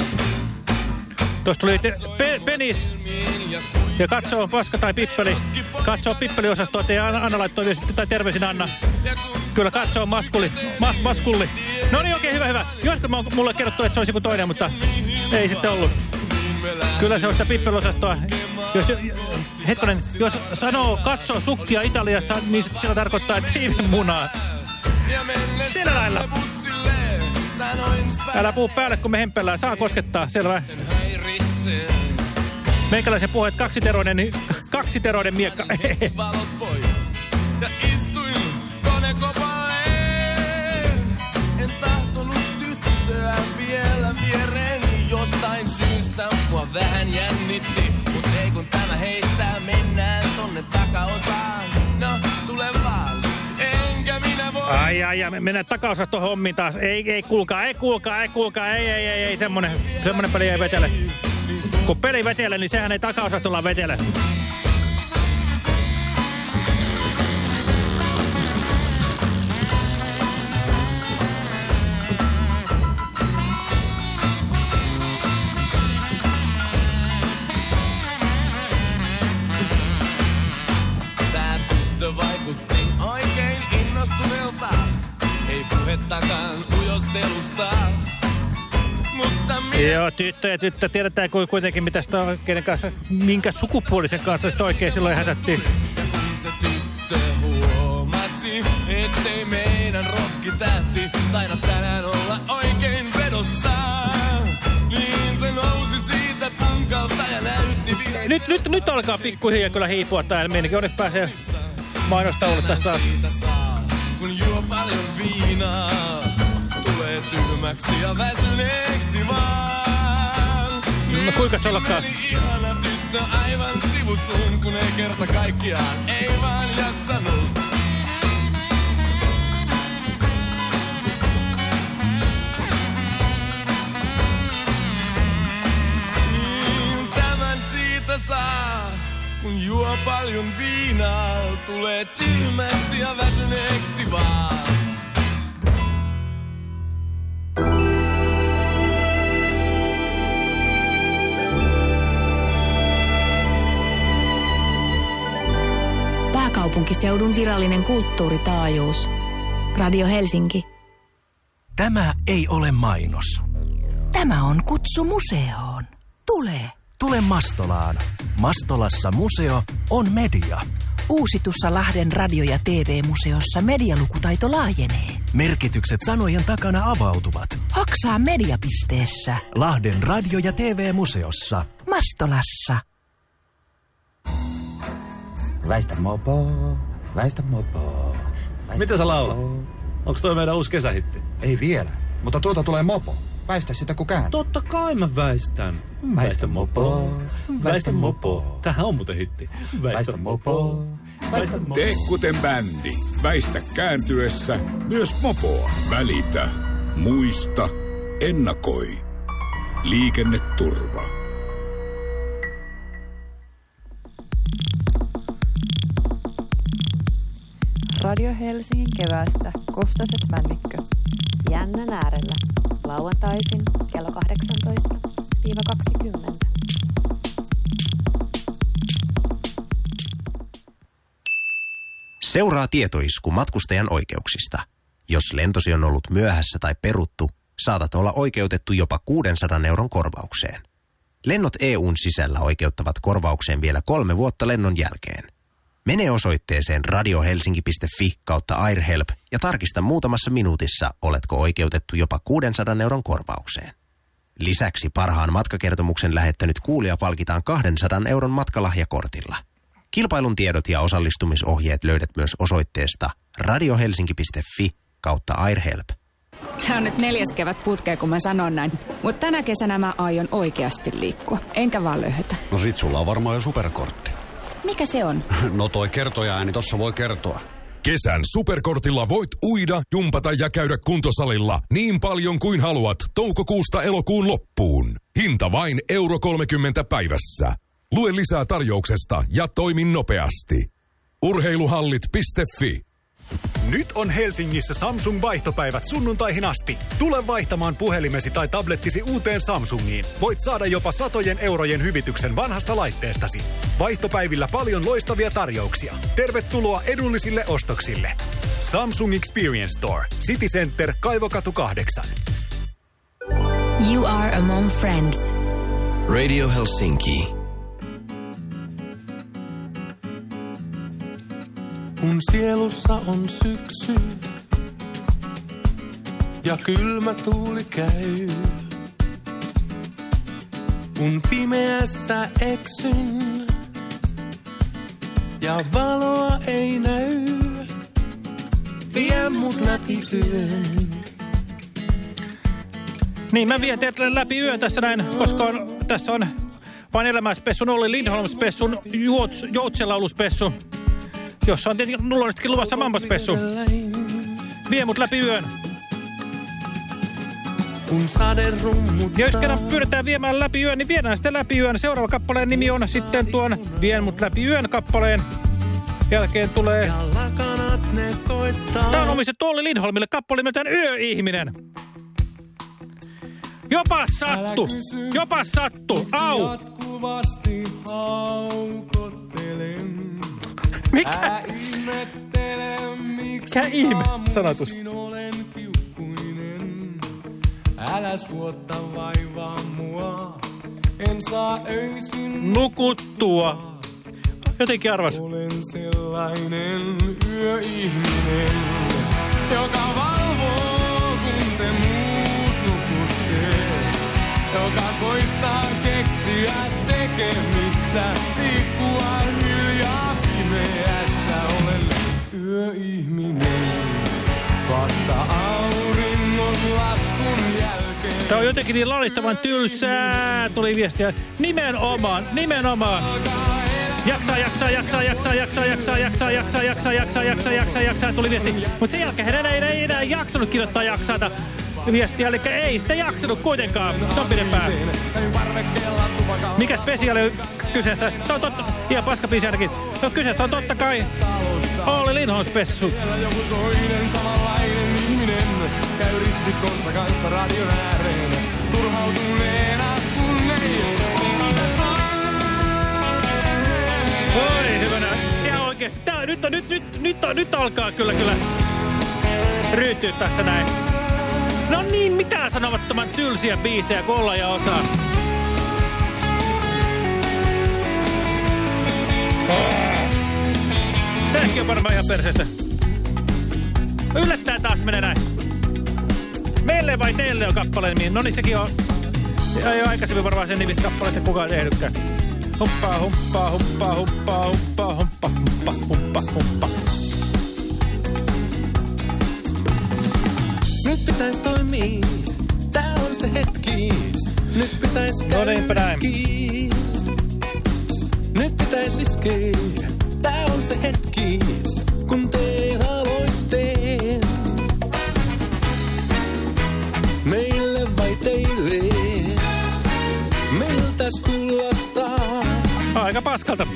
Tuossa tuli te, pe, penis. Ja katsoo paska tai pippeli. Katsoo pippeliosastoa, ettei Anna, laittoi viesti, tai terveisin Anna. Kyllä katsoo maskuli. Ma, maskulli. No niin, okei, hyvä, hyvä. Mä oon mulle kerrottu, että se olisi joku toinen, mutta ei sitten ollut. Kyllä se on sitä pippeliosastoa. Jos, hetkonen, jos sanoo katsoo sukkia Italiassa, niin sit sillä tarkoittaa, että ei munaa. Sillä lailla. Älä puhu päälle, kun me hempellään. Saa koskettaa, selvä. Meikäläisen puheet kaksiteroinen, niin kaksiteroinen miekka. valot pois ja istuin. En tahtonut tyttöä vielä viereeni jostain syystä mua vähän jännitti. Mut ei kun tämä heittää, mennään tonne takaosaan. No, tule vaan, enkä minä voi. Ai, ai, ai, mennään takaosaston hommiin taas. Ei, ei, kuulkaa, ei, kuulkaa, ei, kuulkaa, ei, ei, ei, ei, semmonen, semmonen peli ei vetele. Kun peli vetele, niin sehän ei takaosastolla vetele. Joo, tyttö ja tyttö, tiedetään ku- kuitenkin, mitä sitä on, kenen kanssa, minkä sukupuolisen kanssa sitä oikein silloin häsättiin. ettei meidän rokkitähti taida tänään olla oikein vedossa. Niin se nousi siitä punkalta ja näytti vielä. Nyt, nyt, nyt alkaa pikkuhiljaa kyllä hiipua tää meininki. Onneksi pääsee mainostaululle tästä. Siitä saa, kun juo paljon viinaa. Tyhmäksi ja väsyneeksi vaan. No kuinka se ollakaan? Ihana tyttö aivan sivusuun, kun ei kerta kaikkiaan ei vaan jaksanut. Niin siitä kun juo paljon viinaa. Tulee tyhmäksi ja väsyneeksi vaan. Pääkaupunkiseudun virallinen kulttuuritaajuus. Radio Helsinki. Tämä ei ole mainos. Tämä on kutsu museoon. Tule. Tule Mastolaan. Mastolassa museo on media. Uusitussa Lahden radio- ja TV-museossa medialukutaito laajenee. Merkitykset sanojen takana avautuvat. Haksaa mediapisteessä. Lahden radio- ja TV-museossa. Mastolassa. Väistä mopo, väistä mopo. Väistä Mitä sä laulat? Onko toi meidän uusi kesähitti? Ei vielä, mutta tuota tulee mopo. Väistä sitä kun kääntä. Totta kai mä väistän. Väistä mopo, Väistä mopo. Tähän on muuten hitti. Väistä mopo. Väistä mopo. Tee kuten bändi. Väistä kääntyessä myös mopoa. Välitä. Muista. Ennakoi. Liikenneturva. Radio Helsingin keväässä Kostaset Männikkö. Jännän äärellä. Lauantaisin kello 18-20. Seuraa tietoisku matkustajan oikeuksista. Jos lentosi on ollut myöhässä tai peruttu, saatat olla oikeutettu jopa 600 euron korvaukseen. Lennot EUn sisällä oikeuttavat korvaukseen vielä kolme vuotta lennon jälkeen. Mene osoitteeseen radiohelsinki.fi kautta airhelp ja tarkista muutamassa minuutissa, oletko oikeutettu jopa 600 euron korvaukseen. Lisäksi parhaan matkakertomuksen lähettänyt kuulija palkitaan 200 euron matkalahjakortilla. Kilpailun tiedot ja osallistumisohjeet löydät myös osoitteesta radiohelsinki.fi kautta airhelp. Tämä on nyt neljäs kevät putkeen, kun mä sanon näin. Mutta tänä kesänä mä aion oikeasti liikkua, enkä vaan löyhötä. No sit sulla on varmaan jo superkortti. Mikä se on? (laughs) No toi kertoja-ääni tossa voi kertoa. Kesän superkortilla voit uida, jumpata ja käydä kuntosalilla niin paljon kuin haluat toukokuusta elokuun loppuun. Hinta vain euro 30 päivässä. Lue lisää tarjouksesta ja toimi nopeasti. Urheiluhallit.fi Nyt on Helsingissä Samsung vaihtopäivät sunnuntaihin asti. Tule vaihtamaan puhelimesi tai tablettisi uuteen Samsungiin. Voit saada jopa satojen eurojen hyvityksen vanhasta laitteestasi. Vaihtopäivillä paljon loistavia tarjouksia. Tervetuloa edullisille ostoksille. Samsung Experience Store. City Center, Kaivokatu 8. You are among friends. Radio Helsinki. Kun sielussa on syksy ja kylmä tuuli käy. Kun pimeässä eksyn ja valoa ei näy, vie mut läpi yön. Niin, mä vien teidät läpi yön tässä näin, koska on, tässä on vain elämäspessun Olli Lindholm-spessun juots, joutsenlauluspessu, jossa on tietenkin luonnollisestikin luvassa mambaspessu. Vie mut läpi yön. Kun sade rummuttaa. Ja jos kerran pyydetään viemään läpi yön, niin viedään sitten läpi yön. Seuraava kappaleen nimi on sitten tuon Vien mut läpi yön kappaleen. Jälkeen tulee... Tää on omistettu Olli Lindholmille kappale nimeltään Yöihminen. Jopa sattu! Jopa sattu! Au! Jatkuvasti haukottelen. Mikä? Mikä ihme kiukkuinen. Älä suotta vaivaa mua, en saa öisin Nukuttua. Jotenkin arvas. Olen sellainen yöihminen, joka valvoo, kun te muut nukutte. Joka koittaa keksiä tekemistä, liikkua hiljaa yöihminen, vasta auringon laskun jälkeen. Tää on jotenkin niin lalistavan tylsää, tuli viestiä. Nimenomaan, nimenomaan. Jaksaa, jaksaa, jaksaa, jaksaa, jaksaa, jaksaa, jaksaa, jaksaa, jaksaa, jaksaa, jaksaa, jaksaa, jaksaa, tuli viesti. Mutta sen jälkeen hän ei, ei enää jaksanut kirjoittaa jaksaata viestiä, eli ei sitä jaksanut kuitenkaan. Se on pidempään. Mikä spesiaali on kyseessä? Se on totta, ihan paskabiisi ainakin. No kyseessä on totta kai Olli Lindholm spessu. Joku toinen samanlainen ihminen käy ristikkonsa kanssa radion ääreen. Turhautuneena kun ei. Oi hyvänä. Ihan oikeesti. Tää, nyt, on, nyt, nyt, nyt, on, nyt alkaa kyllä kyllä ryyttyä tässä näin. No niin, mitä sanomattoman tylsiä biisejä kolla ja osaa. Tämäkin on varmaan ihan perseestä. Yllättää taas menee näin. Meille vai teille on kappale nimi? No niin, sekin on. Ei ole aikaisemmin varmaan sen nimistä kappaletta kukaan ehdykään. Humppaa, humppaa, humppaa, humppaa, humppaa, humppa, humppa, humppa, humppa. Nyt pitäis toimii, tää on se hetki. Nyt pitäis no käydä. No niin näin. Nyt pitäis iskeä, tää on se hetki. Kun teen aloitteen. Meille vai teille? Miltäs kuulostaa? Aika paskalta.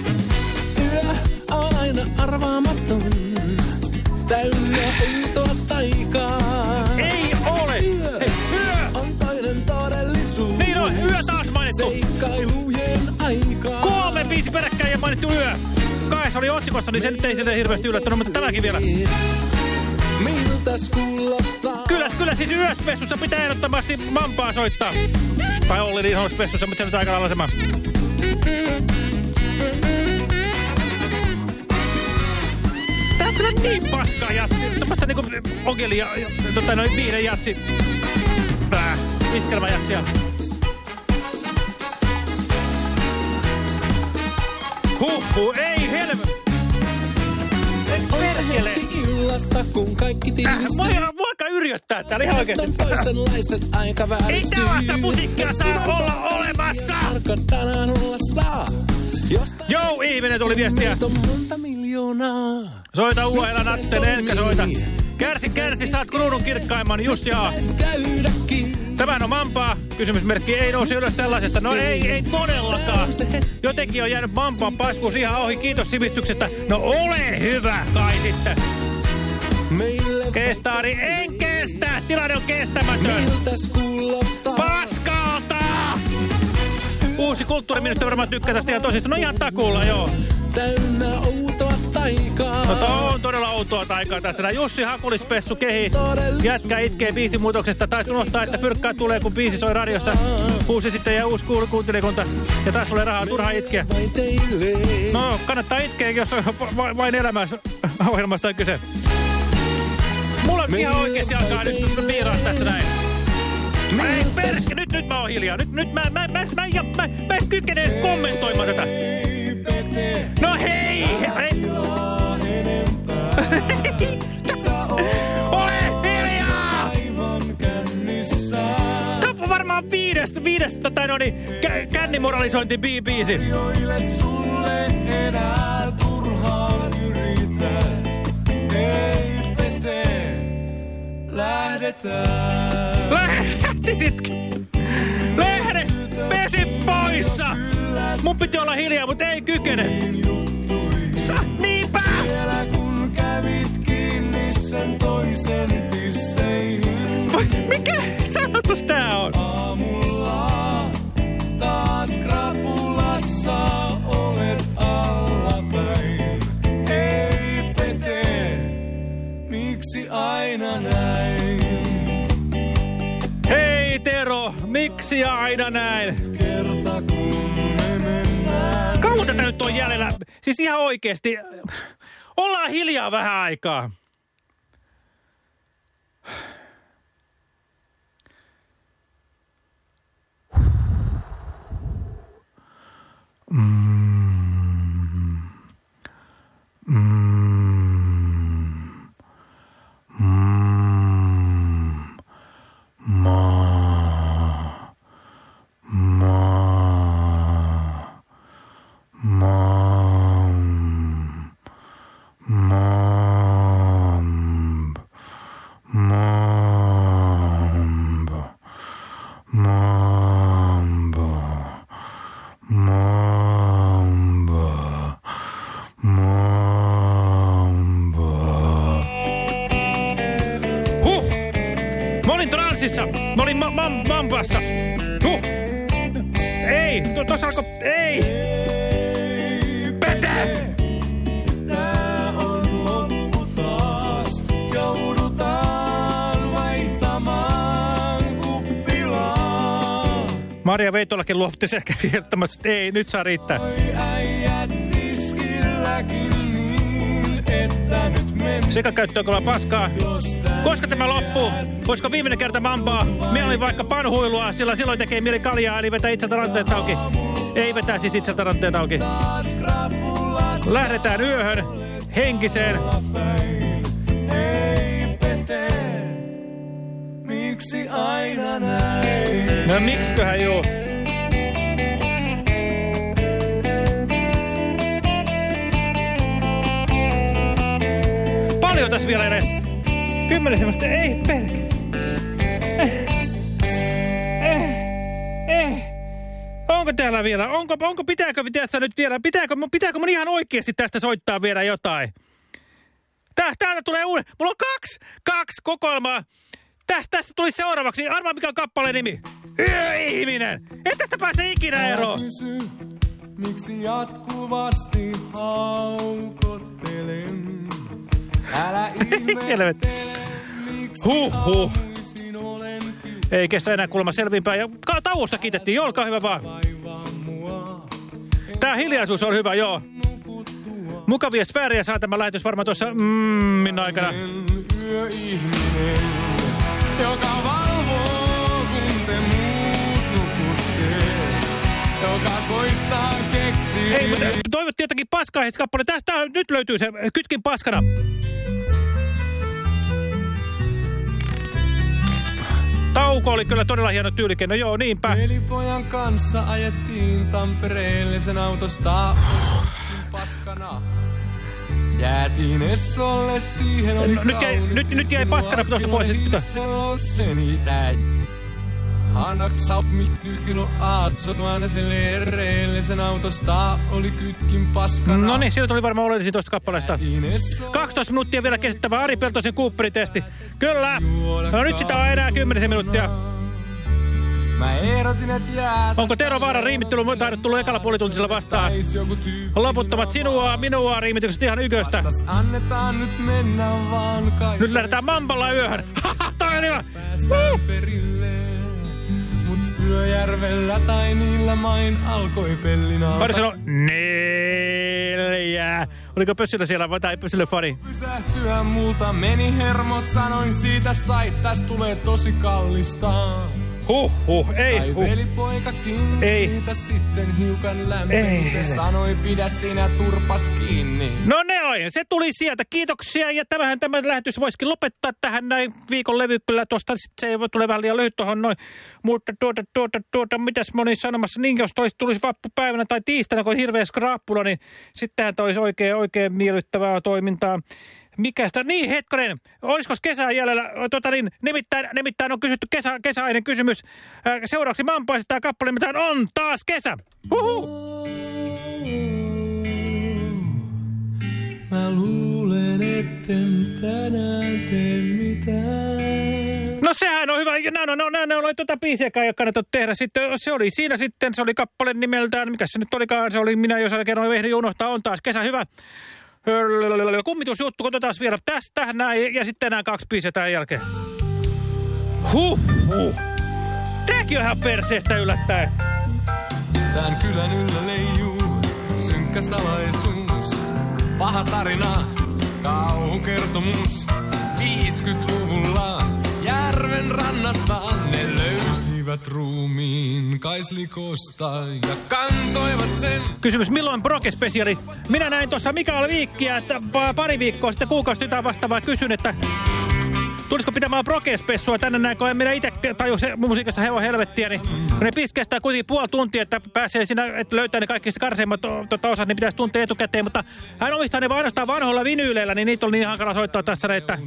Otsikossa, niin se nyt ei sitä hirveästi yllättänyt, mutta tämäkin vielä. Miltäs kuulostaa? Kyllä, kyllä siis yöspessussa pitää ehdottomasti mampaa soittaa. Tai Olli niin on spessussa, mutta se nyt aika lailla sama. Tää on kyllä niin paskaa jatsi. Tämmöstä niinku ogeli ja, ja tota noin viiden jatsi. Tää, iskelmä jatsia. Huhhuh, ei helve. Hetki illasta, kun kaikki Äh, tiivistyy. mua, mua alkaa yrjöttää täällä ihan oikeesti. Toisenlaiset aika Ei tällaista musiikkia saa olla olemassa! Alkaa tänään olla saa. Joo, ihminen tuli viestiä. on monta miljoonaa. Soita uudella natten, enkä soita. Kärsi, kärsi, saat kruunun kirkkaimman, just jaa. Käydäkin. Tämähän on mampaa. Kysymysmerkki ei nousi ylös tällaisesta. No ei, ei todellakaan. Jotenkin on jäänyt mampaan paiskuus ihan ohi. Kiitos sivistyksestä. No ole hyvä kai sitten. Kestaari, en kestä. Tilanne on kestämätön. Paskalta! Uusi kulttuuriministeri varmaan tykkää tästä ihan tosissaan. No ihan takuulla, joo. Täynnä outoa taikaa. No to on todella outoa taikaa tässä. Jussi Hakulispessu kehi. Jätkä itkee biisin muutoksesta. Taisi unohtaa, että fyrkkaa tulee, kun biisi soi radiossa. Uusi sitten ja uusi kuuntelijakunta. Ja taas tulee rahaa, turha itkeä. No, kannattaa itkeä, jos on va- vain elämässä ohjelmasta on kyse. Mulla on ihan oikeesti alkaa nyt piiraa tässä näin. Ei perske, nyt, nyt mä oon hiljaa. Nyt, nyt mä, mä, mä, mä, mä, mä, mä en kykene edes kommentoimaan tätä. No hei! hei. Ole hiljaa! Tämä on varmaan viides, viides tota, no niin, kä kännimoralisointi bi biisi. sulle enää turhaan yrität. Ei pete, lähdetään. Lähtisitkin! Lähde! Pesi poissa! Mun piti olla hiljaa, mutta ei kykene. Sa, niinpä! Sen toisen tisseihin. Vai, mikä sanotus tää on? Aamulla taas krapulassa olet allapäin. Ei pete, miksi aina näin? Hei Tero, miksi aina näin? Kerta kun me mennään. Kauan tätä nyt on jäljellä? Siis ihan oikeesti. Ollaan hiljaa vähän aikaa. 음, 음. 음. Sekä kirjoittamassa, että ei, nyt saa riittää. Niin. Sekakäyttöä paskaa. Koska tämä loppuu? Voisiko viimeinen kerta mampaa? Mieluummin vaikka panhuilua, sillä silloin tekee mieli kaljaa, eli vetää itseltä ranteet auki. Ei vetää siis itseltä ranteet auki. Lähdetään yöhön, henkiseen. Miksi aina näin? No miksiköhän juu? Tässä vielä edes. Kymmenen semmoista, ei pelkä. Eh. Eh. Eh. Onko täällä vielä? Onko, onko pitääkö tässä nyt vielä? Pitääkö, pitääkö mun ihan oikeasti tästä soittaa vielä jotain? Tää, täältä tulee uuden. Mulla on kaksi, kaksi kokoelmaa. Tästä, tästä tuli seuraavaksi. Arvaa mikä on kappaleen nimi. Yö-ihminen. Et tästä pääse ikinä eroon. Kysy, miksi jatkuvasti haukottelen? Älä ihmettele, Huh, huh. Ei kestä enää kuulemma selvinpäin. Ja tauosta kiitettiin. Joo, olkaa hyvä vaan. Tää hiljaisuus on hyvä, joo. Mukavia sfääriä saa tämä lähetys varmaan tuossa mm, aikana. yöihminen, joka valvoo, kun te muut nukutte, joka koittaa keksiä. Ei, mutta toivottiin jotakin paskaa kappale. Tästä nyt löytyy se kytkin paskana. Tauko oli kyllä todella hieno tyylikin. No joo, niinpä. Velipojan kanssa ajettiin Tampereelle sen autosta paskana. Jäätiin Essolle, siihen oli No, nyt jäi- nyt- nyt jäi paskana tuosta pois, iloiseni näin. Hanaksa miknykilo aatsot ereelle sen autosta oli kytkin paskana. No niin, sieltä oli varmaan oleellisia tuosta kappaleesta. 12 minuuttia vielä kestävä Ari Peltosen Cooperin-testi. Kyllä. No nyt sitä on enää 10 minuuttia. Mä ehdotin. Onko Tero Vaaran riimittely taidot tullut ekalla puolituntisella vastaan? Loputtomat sinua, minua riimitykset ihan yköstä. Annetaan nyt mennä vaan. Nyt lähdetään Mamballa yöhön. (laughs) Haha, toi on hyvä. Mut Ylöjärvellä tai niillä main alkoi pellin alta. Pari sanoo neljä. Oliko Pössillä siellä vai tai Pössille fani? Pysähtyä multa meni hermot, sanoin siitä sait, tästä tulee tosi kallista. Huh, huh, ei Tai huh. velipoikakin Ei. siitä sitten hiukan lämpeni. Ei, Se ei. sanoi pidä sinä turpas kiinni. No ne on, se tuli sieltä. Kiitoksia ja tämähän tämä lähetys voisikin lopettaa tähän näin viikon levy. Kyllä tuosta sit se ei voi tule vähän liian lyhyt tuohon noin. Mutta tuota, tuota, tuota, mitäs mä olin sanomassa, niin jos tois tulisi vappupäivänä tai tiistaina, kun on hirveä skrappula, niin sittenhän toisi oikein, oikein miellyttävää toimintaa. Mikä sitä? Niin, hetkonen. Olisiko kesää jäljellä? Tota niin, nimittäin, nimittäin on kysytty kesä, kesäinen kysymys. Seuraavaksi Mampaisi tämä kappale, mitä on taas kesä. Huhu! Mä luulen, etten tänään tee mitään. No sehän on hyvä. Ja No, no, no, no, oli tuota biisiäkään, joka kannattaa tehdä. Sitten se oli siinä sitten, se oli kappale nimeltään. Mikä se nyt olikaan? Se oli minä, jos aina kerran ehdin unohtaa. On taas kesä hyvä. Kummitusjuttu, katsotaan vielä tästä näin. Ja sitten nämä kaksi biisiä tämän jälkeen. Huh, huh. Tääkin on ihan perseestä yllättäen. Tän kylän yllä leijuu synkkä salaisuus. Paha tarina, kauhukertomus. 50-luvulla järven rannasta löysivät ruumiin kaislikosta ja kantoivat sen. Kysymys, milloin Broke-spesiaali? Minä näin tuossa Mikael Viikkiä, että pa- pari viikkoa sitten kuukausi jotain vastaavaa kysyn, että tulisiko pitämään Broke-spessua tänne näin, kun en minä itse taju se musiikassa hevon helvettiä, niin kun ne piskestää kuitenkin puoli tuntia, että pääsee siinä, että löytää ne kaikki karseimmat tota osat, niin pitäisi tuntea etukäteen, mutta hän omistaa ne ainoastaan vanhoilla vinyyleillä, niin niitä oli niin hankala soittaa tässä, että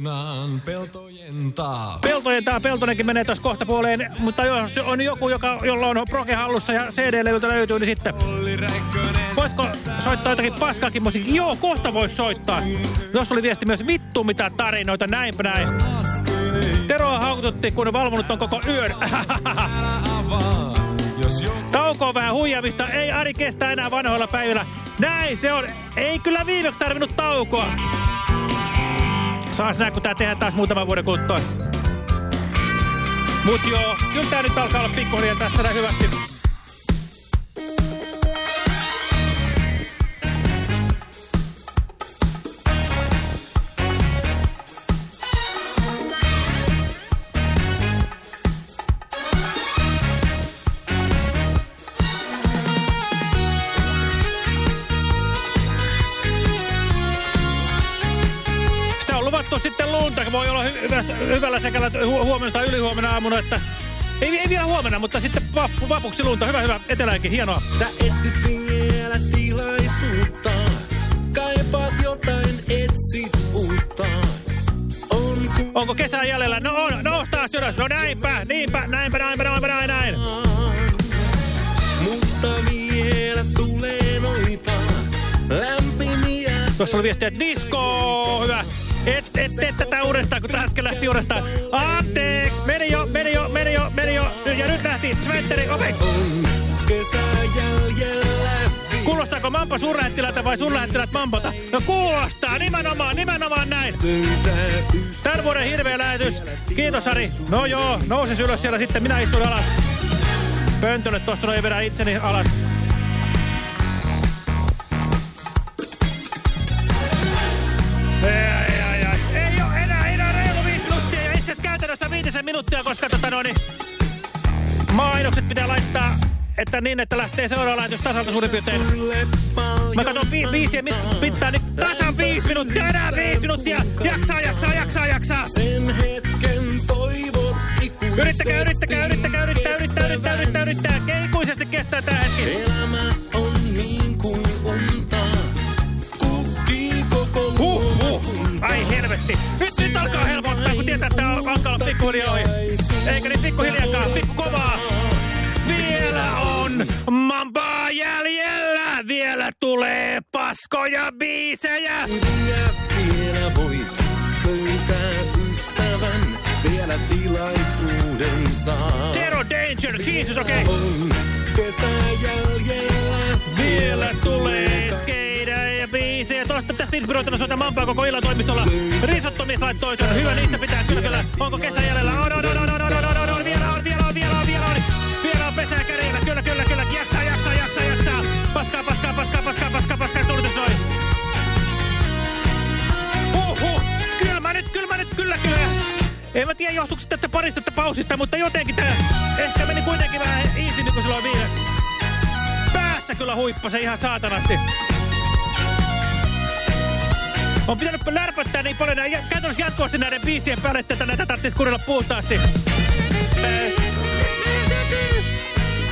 peltojen taa. Peltonenkin menee tuossa kohta puoleen, mutta jos on joku, joka, jolla on Proke hallussa ja CD-levyltä löytyy, niin sitten voitko soittaa jotakin paskaakin musiikkia? Joo, kohta vois soittaa. Jos oli viesti myös vittu mitä tarinoita, näinpä näin. Teroa haukututti, kun on valvonut on koko yön. (laughs) Tauko on vähän huijavista. Ei Ari kestä enää vanhoilla päivillä. Näin se on. Ei kyllä viimeksi tarvinnut taukoa. Saas nähdä, kun tää tehdään taas muutaman vuoden kuluttua. Mut joo, kyllä tää nyt alkaa olla pikkuhiljaa tässä näin hyvästi. Hyvässä, hyvällä sekällä hu huomenna tai ylihuomenna aamuna, että ei, ei vielä huomenna, mutta sitten vappu, vapuksi lunta. Hyvä, hyvä. Eteläänkin, hienoa. Sä etsit vielä tilaisuutta. Kaipaat jotain, etsit uutta. On ku... Onko kesää jäljellä? No on, no taas ylös. No näinpä, niinpä, näinpä, näinpä, näinpä, näin, näin. Mutta vielä tulee noita lämpimiä. Tuossa oli viestiä, että disco, hyvä. Et, et tee tätä uudestaan, kun äsken lähti uudestaan. Anteeksi, meni jo, meni jo, meni jo, meni jo. Ja nyt lähti Sventeri, ope. Kuulostaako Mampa suurlähettilältä vai suurlähettilät Mampota? No kuulostaa, nimenomaan, nimenomaan näin. Tän vuoden hirveä lähetys. Kiitos Ari. No joo, nousis ylös siellä sitten, minä istun alas. Pöntölle tuossa noin vedä itseni alas. Minuuttia, koska tota noin, mainokset pitää laittaa, että niin, että lähtee seuraava lähetys tasalta suurin piirtein. Mä katson vi viisiä mit mittaa nyt tasan viisi minuuttia, enää viisi minuuttia. Jaksaa, jaksaa, jaksaa, jaksaa. Sen hetken toivot. Yrittäkää, yrittäkää, yrittäkää, yrittää, yrittää, yrittää, yrittää, yrittää. Ikuisesti kestää tää hetki. Elämä on niin kuin unta. Kukkii koko Huh, huh. Ai helvetti. Nyt, nyt alkaa kun tietää, että alkaa olla pikkuhiljaa ohi. Eikä niin pikkuhiljaakaan, pikku kovaa. Vielä on mampaa jäljellä. Vielä tulee paskoja biisejä. Vielä voit löytää ystävän. Vielä tilaisuuden saa. Zero danger, Jesus, okei. Okay. Kesä jäljellä. Vielä tulee skeidä ja biisejä. Tuosta tästä inspiroituna soita mampaa koko illan toimistolla. Risottomies laittoi. Hyvä, niistä pitää kyllä. Onko kesä jäljellä? On, on, on, on, on, on, En mä tiedä johtuuko tästä parista pausista, mutta jotenkin tää ehkä meni kuitenkin vähän niin kuin silloin viimeksi. Päässä kyllä huippasi ihan saatanasti. On pitänyt lärpöttää niin paljon ja käytännössä jatkuvasti näiden biisien päälle, että näitä tarvitsisi kurilla puhtaasti.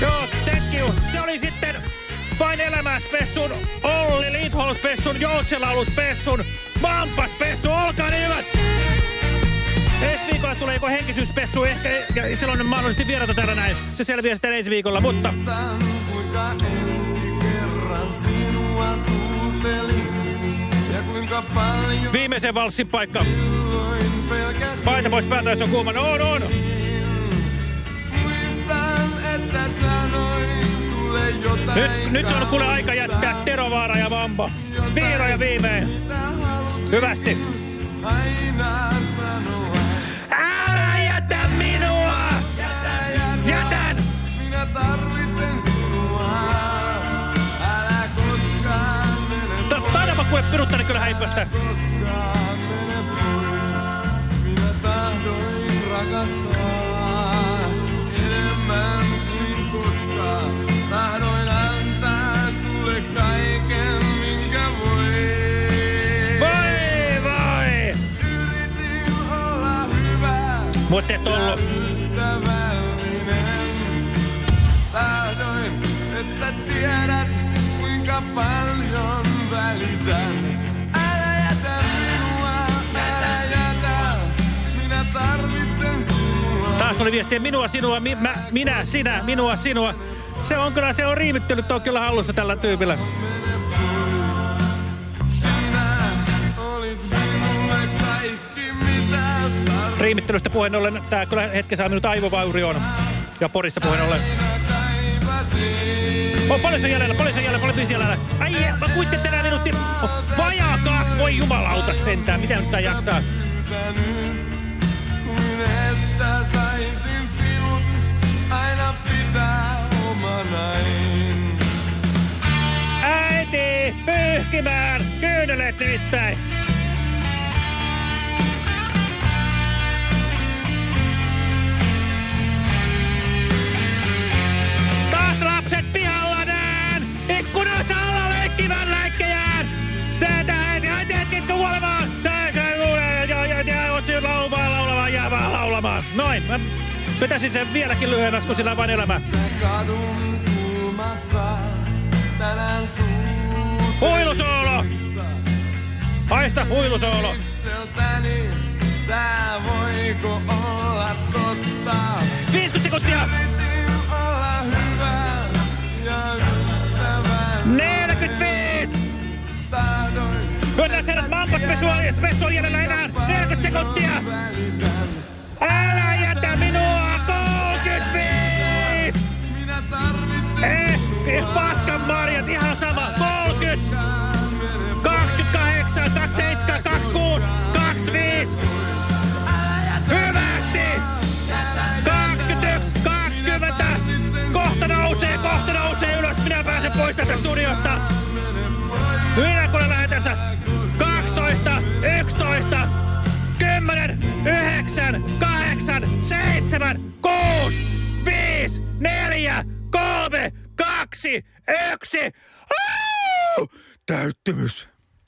Joo, thank you. Se oli sitten vain elämäspessun, Olli Lindholm-spessun, Joutsenlaulu-spessun, Mampa-spessu, olkaa niin hyvät! Ensi viikolla tulee joko henkisyyspessu ehkä, ja silloin on mahdollisesti vierata täällä näin. Se selviää sitten ensi viikolla, mutta... Viimeisen valssin paikka. Paita pois päältä, jos on kuuma. No, on, on. Nyt, nyt on kuule aika jättää Terovaara ja Vampa. Vihdoin ja viimein. Hyvästi. Aina sanoa. Jätän! Minä tarvitsen sinua. Älä koskaan mene Taidapa kuule piruttani kyllä häipöstä. koskaan mene pois. Minä tahdoin rakastaa enemmän kuin koskaan. Tahdoin antaa sulle kaiken, minkä voin. Voi, voi! Yritin olla hyvä Mutta et ollut. Tiedät, kuinka paljon välitän. Älä jätä minua, älä jätä. Minä tarvitsen sinua. Taas tuli viestiä minua, sinua, mi mä, minä, sinä, minua, sinua. Se on kyllä, se on riimittelyt on kyllä hallussa tällä tyypillä. Riimittelystä puheen ollen, tää kyllä hetken saa minut aivovaurioon. Ja Porissa puheen ollen. On paljon sen jäljellä, paljon sen jäljellä, paljon biisi jäljellä. Ai, mä kuitte tänään minuutti. Oh, vajaa kaksi, voi jumalauta sentään. Mitä nyt tää jaksaa? Kuin että saisin sinut aina pitää omanain. Äiti, pyyhkimään! Kyynelet nimittäin! Noin, mä vetäisin sen vieläkin lyhyemmäksi, kun sillä on vain elämä. Huilusoolo! Haista huilusoolo! Tää voiko olla totta? 50 sekuntia! Olla hyvä ja ystävän 45! tahdoin. Hyötää herrat enää 40 sekuntia! Älä jätä minua! 35! Minä tarvitsen Eh, eh, paskan marjat, ihan sama. 30, 28, 27, 26, 25. Hyvästi! 21, 20. Kohta nousee, kohta nousee ylös. Minä pääsen pois tästä studiosta. Minä kun lähden tässä. 12, 11, 10, 9, 8, 7, 6, 5, 4, 3, 2, 1. Täyttymys.